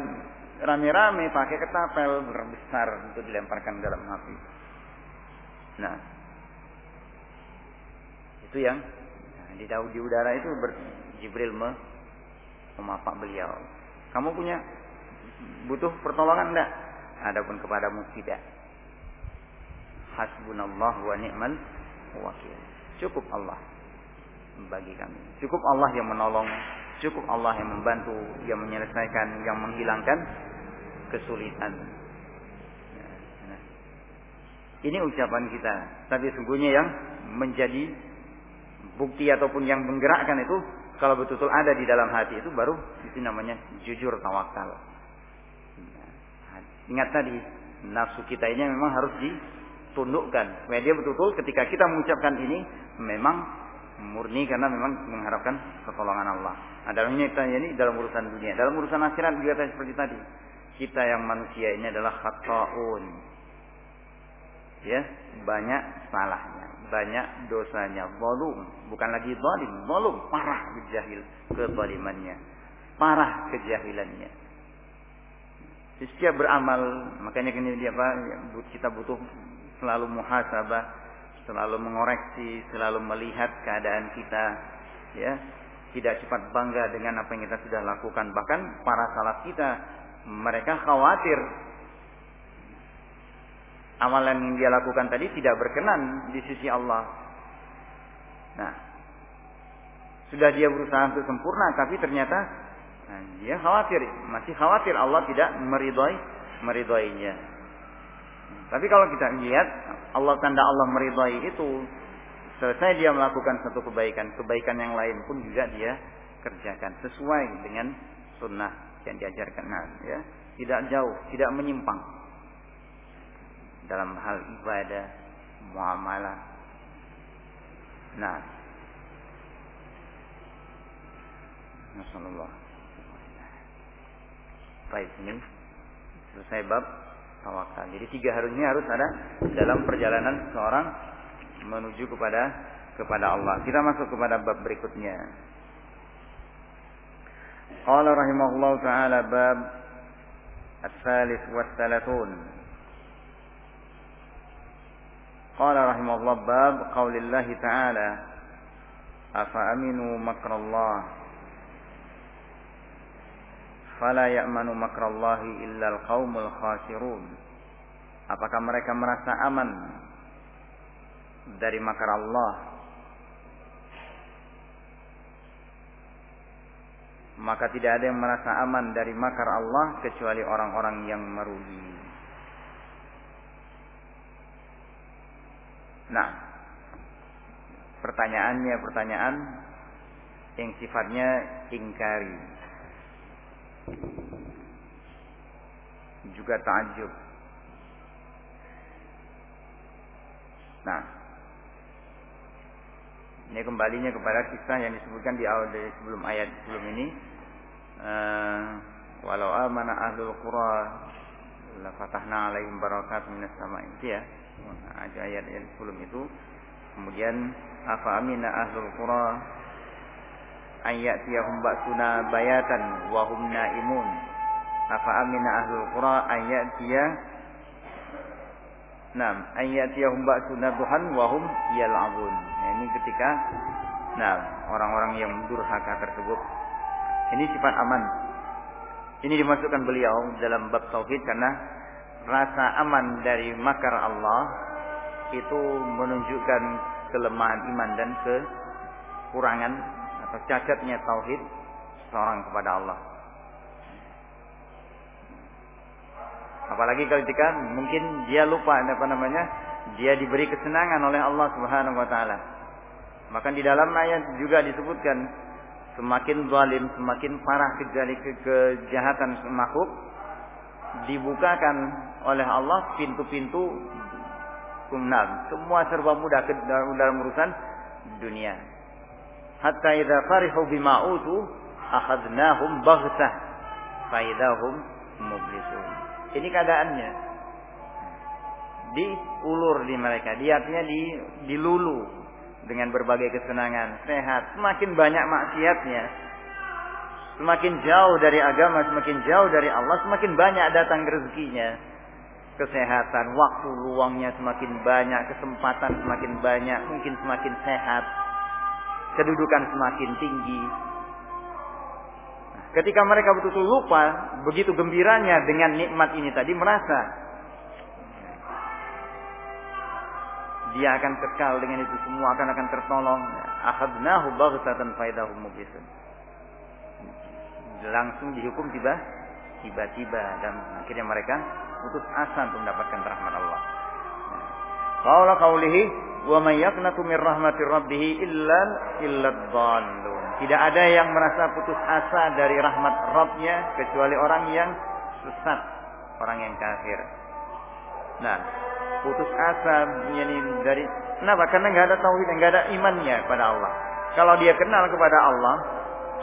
rame-rame pakai ketapel besar untuk dilemparkan dalam api. Nah, itu yang nah, di di udara itu Jibril memapak beliau. Kamu punya butuh pertolongan enggak? Adapun kepadamu tidak. Hasbunallah wa ni'mal wakil. Cukup Allah bagi kami. Cukup Allah yang menolong, cukup Allah yang membantu, yang menyelesaikan, yang menghilangkan kesulitan. Ini ucapan kita, tapi sungguhnya yang menjadi bukti ataupun yang menggerakkan itu kalau betul-betul ada di dalam hati itu baru itu namanya jujur tawakal. Ingat tadi, nafsu kita ini memang harus ditundukkan. Supaya dia betul-betul ketika kita mengucapkan ini, memang murni karena memang mengharapkan pertolongan Allah. Nah, dalam ini kita ini dalam urusan dunia. Dalam urusan akhirat juga seperti tadi. Kita yang manusia ini adalah khata'un. ya banyak salahnya, banyak dosanya, zalim, bukan lagi zalim, zalim parah kejahil kezalimannya, parah kejahilannya. Setiap beramal, makanya kini dia apa? Kita butuh selalu muhasabah, selalu mengoreksi, selalu melihat keadaan kita, ya. Tidak cepat bangga dengan apa yang kita sudah lakukan. Bahkan para salaf kita, mereka khawatir amalan yang dia lakukan tadi tidak berkenan di sisi Allah. Nah, sudah dia berusaha untuk sempurna, tapi ternyata nah, dia khawatir, masih khawatir Allah tidak meridhoi meridhoinya. Tapi kalau kita lihat Allah tanda Allah meridhoi itu selesai dia melakukan satu kebaikan, kebaikan yang lain pun juga dia kerjakan sesuai dengan sunnah yang diajarkan nah, ya tidak jauh tidak menyimpang dalam hal ibadah, muamalah. Nah, Masyaallah. Baik, ini selesai bab tawakal. Jadi tiga harusnya harus ada dalam perjalanan seorang menuju kepada kepada Allah. Kita masuk kepada bab berikutnya. Qala rahimahullah taala bab الثالث والثلاثون قال رحمه الله باب قول الله تعالى أفأمنوا مكر الله fala ya'manu makrallahi illal qaumul khasirun. Apakah mereka merasa aman dari makar Allah? Maka tidak ada yang merasa aman dari makar Allah kecuali orang-orang yang merugi. Nah pertanyaannya pertanyaan yang sifatnya ingkari. Juga takjub. Nah, ini kembalinya kepada kisah yang disebutkan di awal dari sebelum ayat sebelum ini. Uh, walau amana ahlul qura la fatahna alaihim barakat minas sama itu ya ada ayat yang sebelum itu kemudian afa amina ahlul qura ayatiyahum ba'suna bayatan wa hum naimun afa amina ahlul qura ayatiya Nam, ayatiyahum ba'suna duhan wa hum yal'abun. Nah, ini ketika nah orang-orang yang durhaka tersebut ini sifat aman. Ini dimasukkan beliau dalam bab tauhid karena rasa aman dari makar Allah itu menunjukkan kelemahan iman dan kekurangan atau tauhid seorang kepada Allah. Apalagi ketika mungkin dia lupa apa namanya, dia diberi kesenangan oleh Allah Subhanahu wa taala. Maka di dalam ayat juga disebutkan semakin zalim, semakin parah kejahatan makhluk dibukakan oleh Allah pintu-pintu kumnal. Semua serba mudah dalam urusan dunia. Hatta idza farihu bima utu akhadnahum baghtah faidahum mublisun. Ini keadaannya. Diulur di mereka, dia artinya di dilulu dengan berbagai kesenangan, sehat, semakin banyak maksiatnya, Semakin jauh dari agama, semakin jauh dari Allah, semakin banyak datang rezekinya. Kesehatan, waktu luangnya semakin banyak, kesempatan semakin banyak, mungkin semakin sehat. Kedudukan semakin tinggi. Ketika mereka betul-betul lupa, begitu gembiranya dengan nikmat ini tadi merasa dia akan kekal dengan itu semua akan akan tertolong. Akhadnahu baghtatan faidahu mubisun langsung dihukum tiba tiba-tiba dan akhirnya mereka putus asa untuk mendapatkan rahmat Allah. Qala qaulihi Tidak ada yang merasa putus asa dari rahmat Rabbnya kecuali orang yang sesat, orang yang kafir. Nah, putus asa yani dari kenapa? Karena nggak ada tauhid, nggak ada imannya pada Allah. Kalau dia kenal kepada Allah,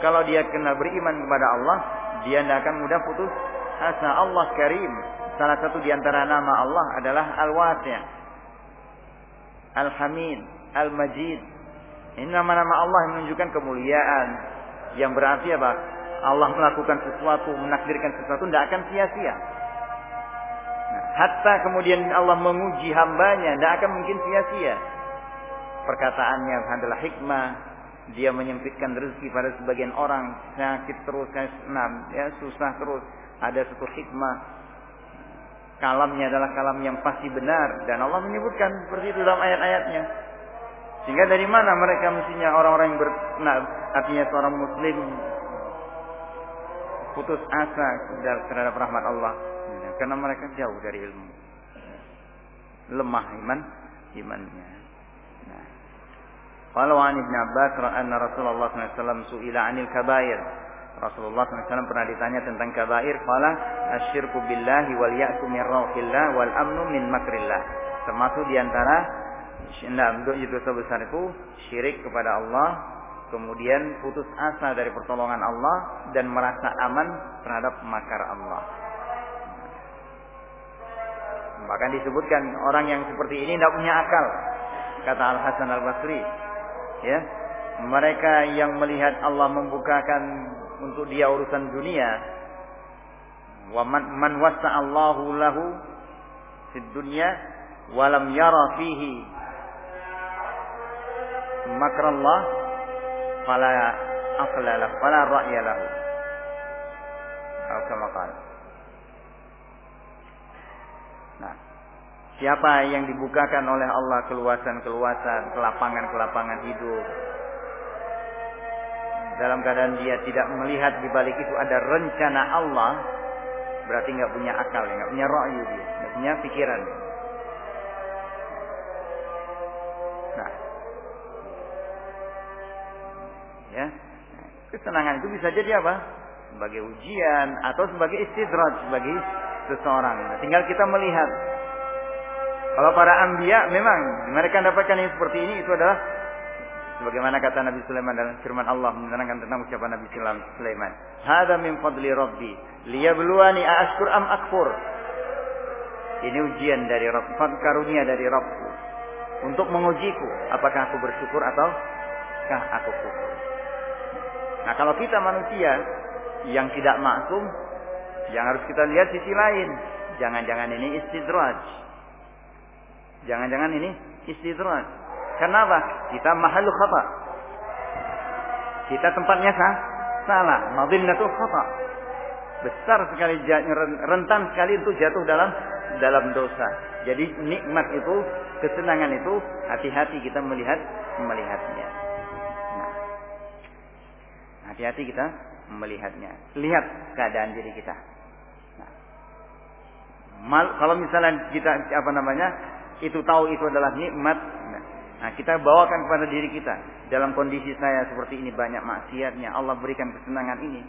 kalau dia kena beriman kepada Allah, dia tidak akan mudah putus asa. Allah Karim. Salah satu di antara nama Allah adalah Al-Wasi'. Al-Hamid, Al-Majid. Ini nama-nama Allah yang menunjukkan kemuliaan. Yang berarti apa? Allah melakukan sesuatu, menakdirkan sesuatu, tidak akan sia-sia. Nah, hatta kemudian Allah menguji hambanya, tidak akan mungkin sia-sia. Perkataannya adalah hikmah, dia menyempitkan rezeki pada sebagian orang sakit terus nah, ya susah terus ada satu hikmah kalamnya adalah kalam yang pasti benar. Dan Allah menyebutkan seperti itu dalam ayat-ayatnya. Sehingga dari mana mereka mestinya orang-orang yang ber, artinya seorang muslim putus asa terhadap rahmat Allah. Karena mereka jauh dari ilmu. Lemah iman imannya. Nah kalau an Ibn Abbas Rasulullah SAW su'ila anil kabair Rasulullah SAW pernah ditanya tentang kabair. Qala asyirku billahi wal ya'su min rawhillah wal amnu min makrillah. Termasuk di antara nah, dosa besar itu syirik kepada Allah, kemudian putus asa dari pertolongan Allah dan merasa aman terhadap makar Allah. Bahkan disebutkan orang yang seperti ini tidak punya akal, kata Al Hasan Al Basri. Ya, mereka yang melihat Allah membukakan untuk dia urusan dunia. Wa man, man Allahu lahu fid dunya wa lam yara fihi makrallah fala aqla lahu fala ra'ya lahu. Atau kama Nah, siapa yang dibukakan oleh Allah keluasan-keluasan, kelapangan-kelapangan hidup, dalam keadaan dia tidak melihat di balik itu ada rencana Allah, berarti nggak punya akal, nggak punya ra'yu dia, nggak punya pikiran. Nah, ya, kesenangan itu bisa jadi apa? Sebagai ujian atau sebagai istidraj sebagai seseorang. Nah, tinggal kita melihat. Kalau para ambia memang mereka mendapatkan yang seperti ini itu adalah Sebagaimana kata Nabi Sulaiman dalam firman Allah menerangkan tentang ucapan Nabi Sulaiman. Hada min fadli Rabbi liyabluwani aashkur am akfur. Ini ujian dari Rabb, karunia dari Rabbku untuk mengujiku apakah aku bersyukur atau kah aku kufur. Nah, kalau kita manusia yang tidak maksum, yang harus kita lihat sisi lain. Jangan-jangan ini istidraj. Jangan-jangan ini istidraj. Kenapa? Kita mahal khata. Kita tempatnya sah, salah. Madinnatul khata. Besar sekali rentan sekali untuk jatuh dalam dalam dosa. Jadi nikmat itu, kesenangan itu, hati-hati kita melihat melihatnya. Nah, hati-hati kita melihatnya. Lihat keadaan diri kita. Nah, mal, kalau misalnya kita apa namanya itu tahu itu adalah nikmat, Nah, kita bawakan kepada diri kita. Dalam kondisi saya seperti ini banyak maksiatnya. Allah berikan kesenangan ini.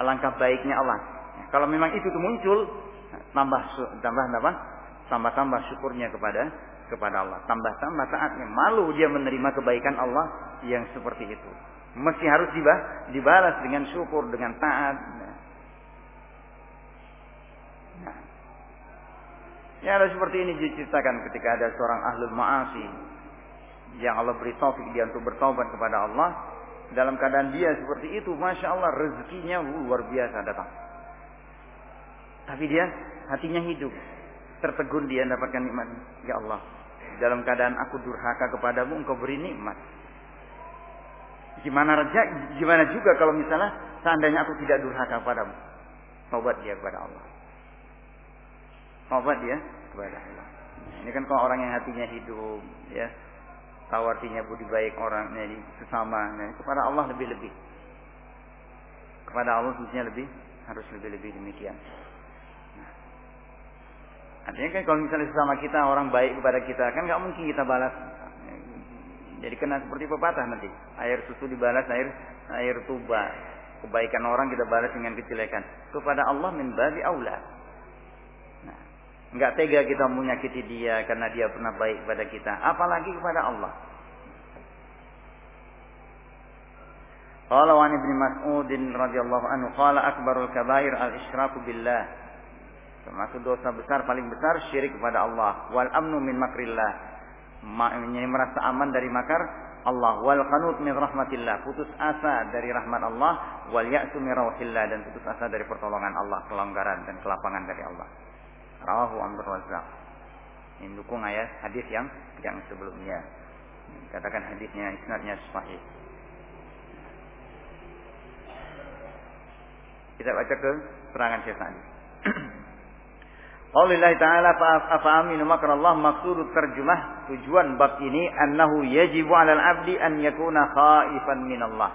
Alangkah baiknya Allah. Nah, kalau memang itu tuh muncul, tambah tambah apa? Tambah-tambah syukurnya kepada kepada Allah. Tambah-tambah saatnya malu dia menerima kebaikan Allah yang seperti itu. Mesti harus dibalas dengan syukur, dengan taat. Nah. Ya, ada seperti ini diceritakan ketika ada seorang ahlul ma'asi yang Allah beri taufik dia untuk bertobat kepada Allah. Dalam keadaan dia seperti itu masya Allah rezekinya luar biasa datang. Tapi dia hatinya hidup. Tertegun dia mendapatkan nikmat ya Allah dalam keadaan aku durhaka kepadamu engkau beri nikmat. Gimana raja gimana juga kalau misalnya seandainya aku tidak durhaka kepadamu. Taubat dia kepada Allah. Taubat dia kepada Allah. Ini kan kalau orang yang hatinya hidup ya tahu artinya budi baik orang ini sesama. Nah, kepada Allah lebih-lebih kepada Allah tentunya lebih harus lebih-lebih demikian. Nah, artinya kan kalau misalnya sesama kita orang baik kepada kita kan nggak mungkin kita balas. Jadi kena seperti pepatah nanti. Air susu dibalas air air tuba. Kebaikan orang kita balas dengan kejelekan. Kepada Allah min babi aula Enggak tega kita menyakiti dia karena dia pernah baik kepada kita. Apalagi kepada Allah. Qala wa Ibnu Mas'ud radhiyallahu anhu qala akbarul kabair al-isyraku billah. Termasuk dosa besar paling besar syirik kepada Allah. Wal amnu min makrillah. merasa aman dari makar Allah wal qanut min rahmatillah putus asa dari rahmat Allah wal ya'su min dan putus asa dari pertolongan Allah kelonggaran dan kelapangan dari Allah rawahu Amr Razzaq ini dukung ayat hadis yang yang sebelumnya katakan hadisnya isnadnya sahih kita baca ke serangan syaitan Qaulillah ta'ala fa aminu makrallah maksud terjemah tujuan bab ini annahu yajibu 'alal 'abdi an yakuna khaifan minallah.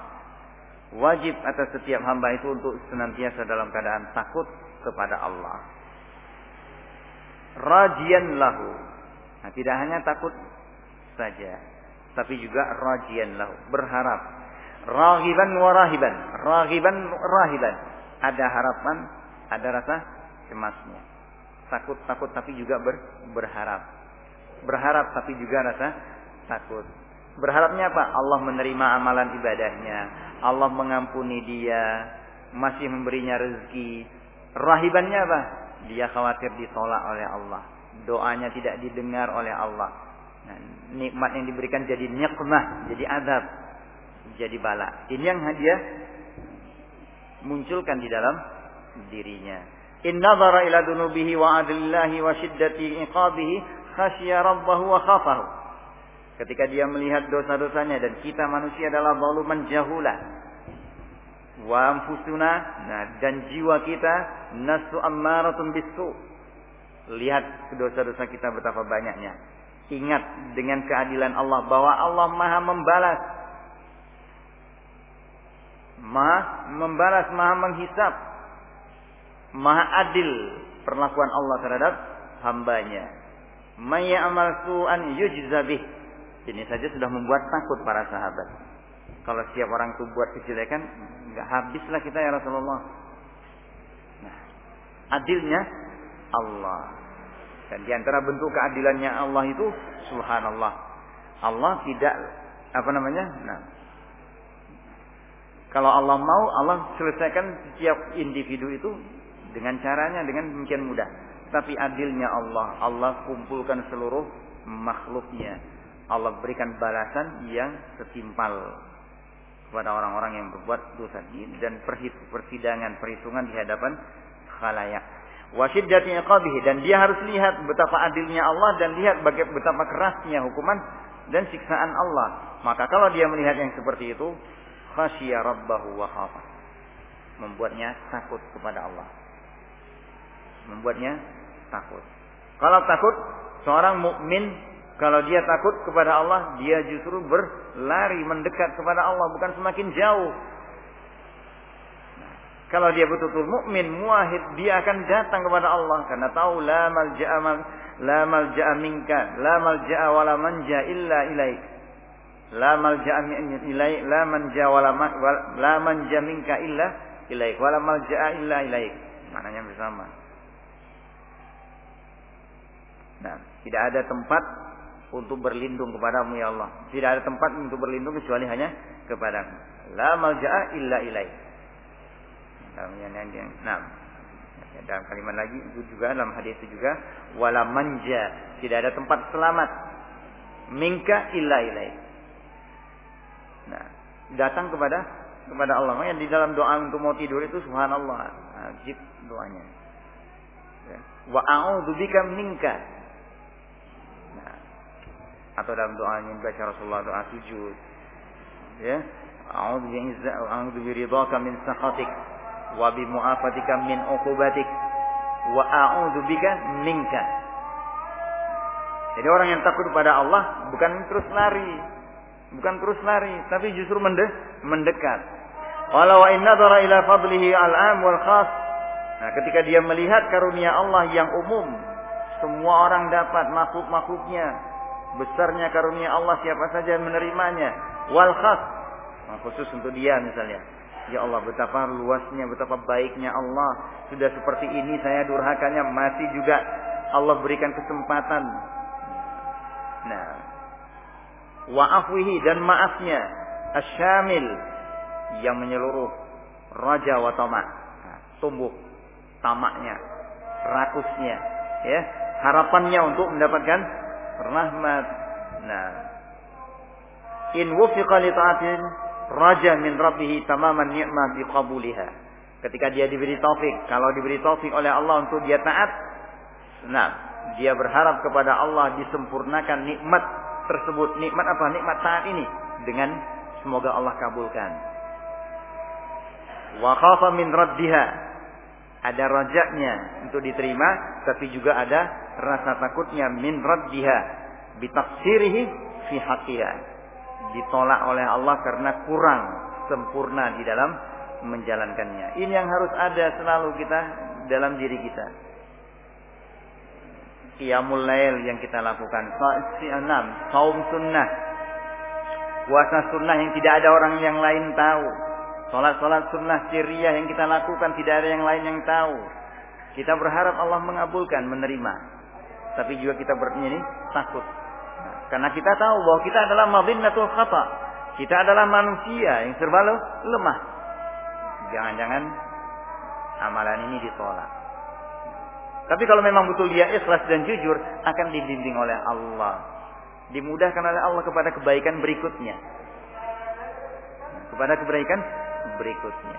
Wajib atas setiap hamba itu untuk senantiasa dalam keadaan takut kepada Allah. Rajian lahu. Nah, tidak hanya takut saja, tapi juga rajian lahu, berharap. Ragiban wa rahiban, ragiban rahiban. Ada harapan, ada rasa cemasnya takut-takut tapi juga ber, berharap. Berharap tapi juga rasa takut. Berharapnya apa? Allah menerima amalan ibadahnya. Allah mengampuni dia. Masih memberinya rezeki. Rahibannya apa? Dia khawatir ditolak oleh Allah. Doanya tidak didengar oleh Allah. Nah, nikmat yang diberikan jadi nikmah, jadi adab, jadi bala. Ini yang dia munculkan di dalam dirinya. In nazara ila dunubihi wa adlillahi wa shiddati iqabihi khasya rabbahu wa khafahu. Ketika dia melihat dosa-dosanya dan kita manusia adalah zaluman jahula. Wa anfusuna nah, dan jiwa kita nasu ammaratun bisu. Lihat dosa-dosa kita betapa banyaknya. Ingat dengan keadilan Allah bahwa Allah Maha membalas. Maha membalas, Maha menghisap maha adil perlakuan Allah terhadap hambanya. Maya amal su'an yujzabih. Ini saja sudah membuat takut para sahabat. Kalau setiap orang itu buat kejelekan, nggak habislah kita ya Rasulullah. Nah, adilnya Allah. Dan di antara bentuk keadilannya Allah itu subhanallah. Allah tidak apa namanya? Nah, kalau Allah mau, Allah selesaikan setiap individu itu dengan caranya dengan demikian mudah. Tapi adilnya Allah, Allah kumpulkan seluruh makhluknya. Allah berikan balasan yang setimpal kepada orang-orang yang berbuat dosa dan persidangan, perhitungan di hadapan khalayak. Wasyiddati iqabihi dan dia harus lihat betapa adilnya Allah dan lihat betapa kerasnya hukuman dan siksaan Allah. Maka kalau dia melihat yang seperti itu, khasya rabbahu wa khafa. Membuatnya takut kepada Allah membuatnya takut. Kalau takut, seorang mukmin kalau dia takut kepada Allah, dia justru berlari mendekat kepada Allah, bukan semakin jauh. kalau dia betul-betul mukmin, muahid, dia akan datang kepada Allah karena tahu la malja'a la malja'a minka, la malja'a wala manja illa ilaik. La malja'a min ilaik, la manja wala la manja minka illa ilaik, wala malja'a illa ilaik. Maknanya bersama. Nah, tidak ada tempat untuk berlindung kepadamu ya Allah. Tidak ada tempat untuk berlindung kecuali hanya kepadamu. La malja'a illa ilai. Dalam yang yang nah, dalam kalimat lagi itu juga dalam hadis itu juga wala manja tidak ada tempat selamat minka illa ilai. Nah, datang kepada kepada Allah. Makanya di dalam doa untuk mau tidur itu subhanallah, ajib doanya. Ya. Wa a'udzubika minka atau dalam doa yang baca Rasulullah doa sujud. Ya. A'udzu bi'izza a'udzu biridhaka min sakhatik wa bi mu'afatika min uqubatik wa a'udzu bika minka. Jadi orang yang takut kepada Allah bukan terus lari. Bukan terus lari tapi justru mendekat. Wala wa inna dara ila fadlihi al-am wal khas. Nah ketika dia melihat karunia Allah yang umum semua orang dapat makhluk-makhluknya besarnya karunia Allah siapa saja menerimanya. Wal khas. Nah, khusus untuk dia misalnya. Ya Allah betapa luasnya betapa baiknya Allah. Sudah seperti ini saya durhakanya masih juga Allah berikan kesempatan. Nah. Wa afwihi dan maafnya. Asyamil. Yang menyeluruh. Raja wa tamak nah, tumbuh tamaknya. Rakusnya. Ya. Harapannya untuk mendapatkan rahmat Nah, in wufiqa li ta'atin raja min rabbih tamaman ni'mah biqabuliha. Ketika dia diberi taufik, kalau diberi taufik oleh Allah untuk dia taat, nah, dia berharap kepada Allah disempurnakan nikmat tersebut. Nikmat apa? Nikmat taat ini dengan semoga Allah kabulkan. Wa khafa min raddiha. Ada rajaknya untuk diterima, tapi juga ada rasa takutnya min raddiha bitafsirihi fi haqqiha. Ditolak oleh Allah karena kurang sempurna di dalam menjalankannya. Ini yang harus ada selalu kita dalam diri kita. Qiyamul lail yang kita lakukan. Enam, saum sunnah. Puasa sunnah yang tidak ada orang yang lain tahu. Salat-salat sunnah siriyah yang kita lakukan tidak ada yang lain yang tahu. Kita berharap Allah mengabulkan, menerima. Tapi juga kita berani takut. Nah, karena kita tahu bahwa kita adalah madinnatul khata. Kita adalah manusia yang serba lemah. Jangan-jangan amalan ini ditolak. Tapi kalau memang betul dia ikhlas dan jujur, akan dibimbing oleh Allah. Dimudahkan oleh Allah kepada kebaikan berikutnya. Kepada kebaikan berikutnya.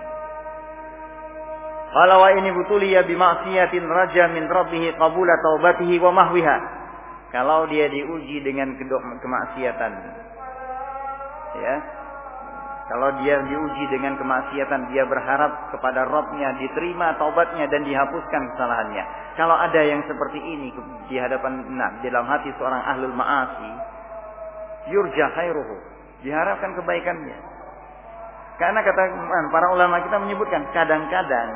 Kalau ini butulia bimaksiatin raja min rabbihi qabula taubatihi wa mahwiha. Kalau dia diuji dengan kemaksiatan. Ya. Kalau dia diuji dengan kemaksiatan, dia berharap kepada Rabbnya diterima taubatnya dan dihapuskan kesalahannya. Kalau ada yang seperti ini di hadapan nah, di dalam hati seorang ahlul ma'asi, yurja khairuhu. Diharapkan kebaikannya. Karena kata para ulama kita menyebutkan kadang-kadang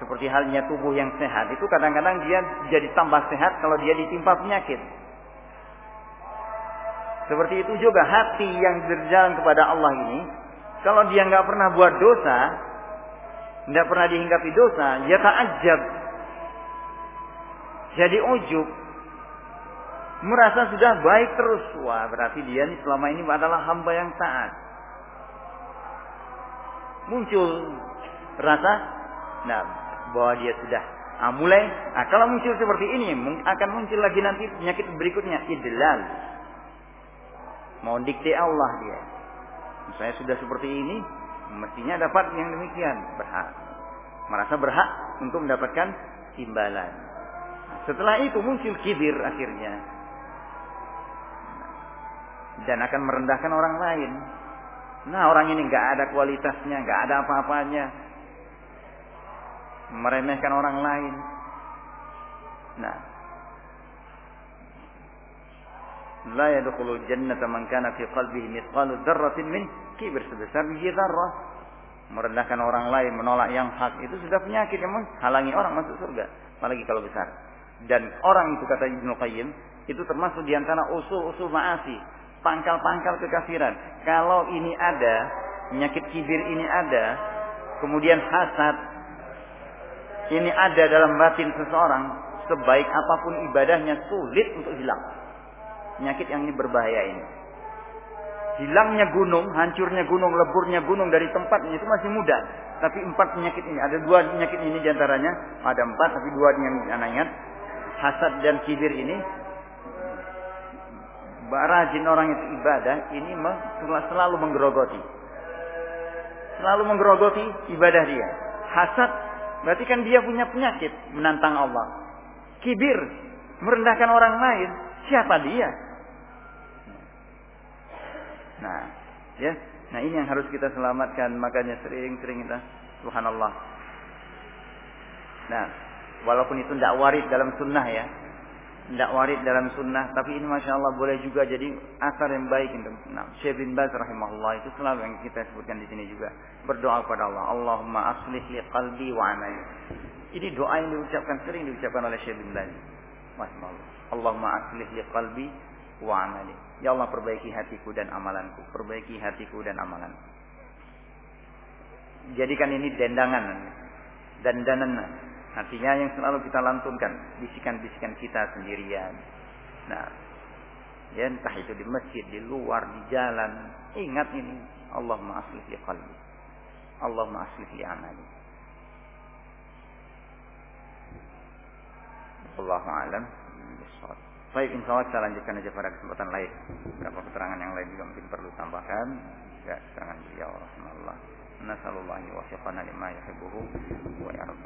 seperti halnya tubuh yang sehat itu kadang-kadang dia jadi tambah sehat kalau dia ditimpa penyakit. Seperti itu juga hati yang berjalan kepada Allah ini, kalau dia nggak pernah buat dosa, nggak pernah dihinggapi dosa, dia takjab, jadi ujub, merasa sudah baik terus. Wah, berarti dia selama ini adalah hamba yang taat. Muncul rasa, nah, bahwa dia sudah ah, mulai. Nah, kalau muncul seperti ini, akan muncul lagi nanti penyakit berikutnya, idlal Mau dikte Allah dia. Saya sudah seperti ini, mestinya dapat yang demikian. Berhak. Merasa berhak untuk mendapatkan imbalan. Setelah itu muncul kibir akhirnya. Dan akan merendahkan orang lain. Nah orang ini nggak ada kualitasnya, nggak ada apa-apanya. Meremehkan orang lain. Nah, la yadkhulul jannata man kana fi qalbihi mithqalu dzarratin min kibir. Sebesar biji dzarrah. Merendahkan orang lain menolak yang hak itu sudah penyakit. Yang menghalangi orang masuk surga. Apalagi kalau besar. Dan orang itu kata Ibnu Qayyim itu termasuk di antara usul-usul maasi. Pangkal-pangkal kekafiran. Kalau ini ada penyakit kibir ini ada kemudian hasad ini ada dalam batin seseorang sebaik apa pun ibadahnya sulit untuk hilang Penyakit yang ini berbahaya ini. Hilangnya gunung, hancurnya gunung, leburnya gunung dari tempatnya itu masih mudah. Tapi empat penyakit ini, ada dua penyakit ini di antaranya. Ada empat, tapi dua yang anak ingat. Hasad dan kibir ini. Rajin orang itu ibadah, ini selalu menggerogoti. Selalu menggerogoti ibadah dia. Hasad, berarti kan dia punya penyakit, menantang Allah. Kibir, merendahkan orang lain. Siapa dia? Nah, ya. Nah, ini yang harus kita selamatkan, makanya sering-sering kita subhanallah. Nah, walaupun itu tidak warid dalam sunnah ya. Tidak warid dalam sunnah, tapi ini masya Allah boleh juga jadi asar yang baik. Nah, Syekh bin Baz rahimahullah itu selalu yang kita sebutkan di sini juga berdoa kepada Allah. Allahumma aslih li qalbi wa amali. Ini doa yang diucapkan sering diucapkan oleh Syekh bin Baz. Masya Allah. Allahumma aslih li qalbi wa amali. Ya Allah perbaiki hatiku dan amalanku. Perbaiki hatiku dan amalan. Jadikan ini dendangan. Dandanan. Artinya yang selalu kita lantunkan. Bisikan-bisikan kita sendirian. Nah. Ya entah itu di masjid, di luar, di jalan. Ingat ini. Allahumma aslih li qalbi. Allahumma aslih li amali. Allahu alam. Baik, insya Allah kita lanjutkan aja pada kesempatan lain. Beberapa keterangan yang lain juga mungkin perlu tambahkan. Ya, keterangan beliau, Rasulullah. Nasallallahu wa lima yuhibbuhu wa yarda.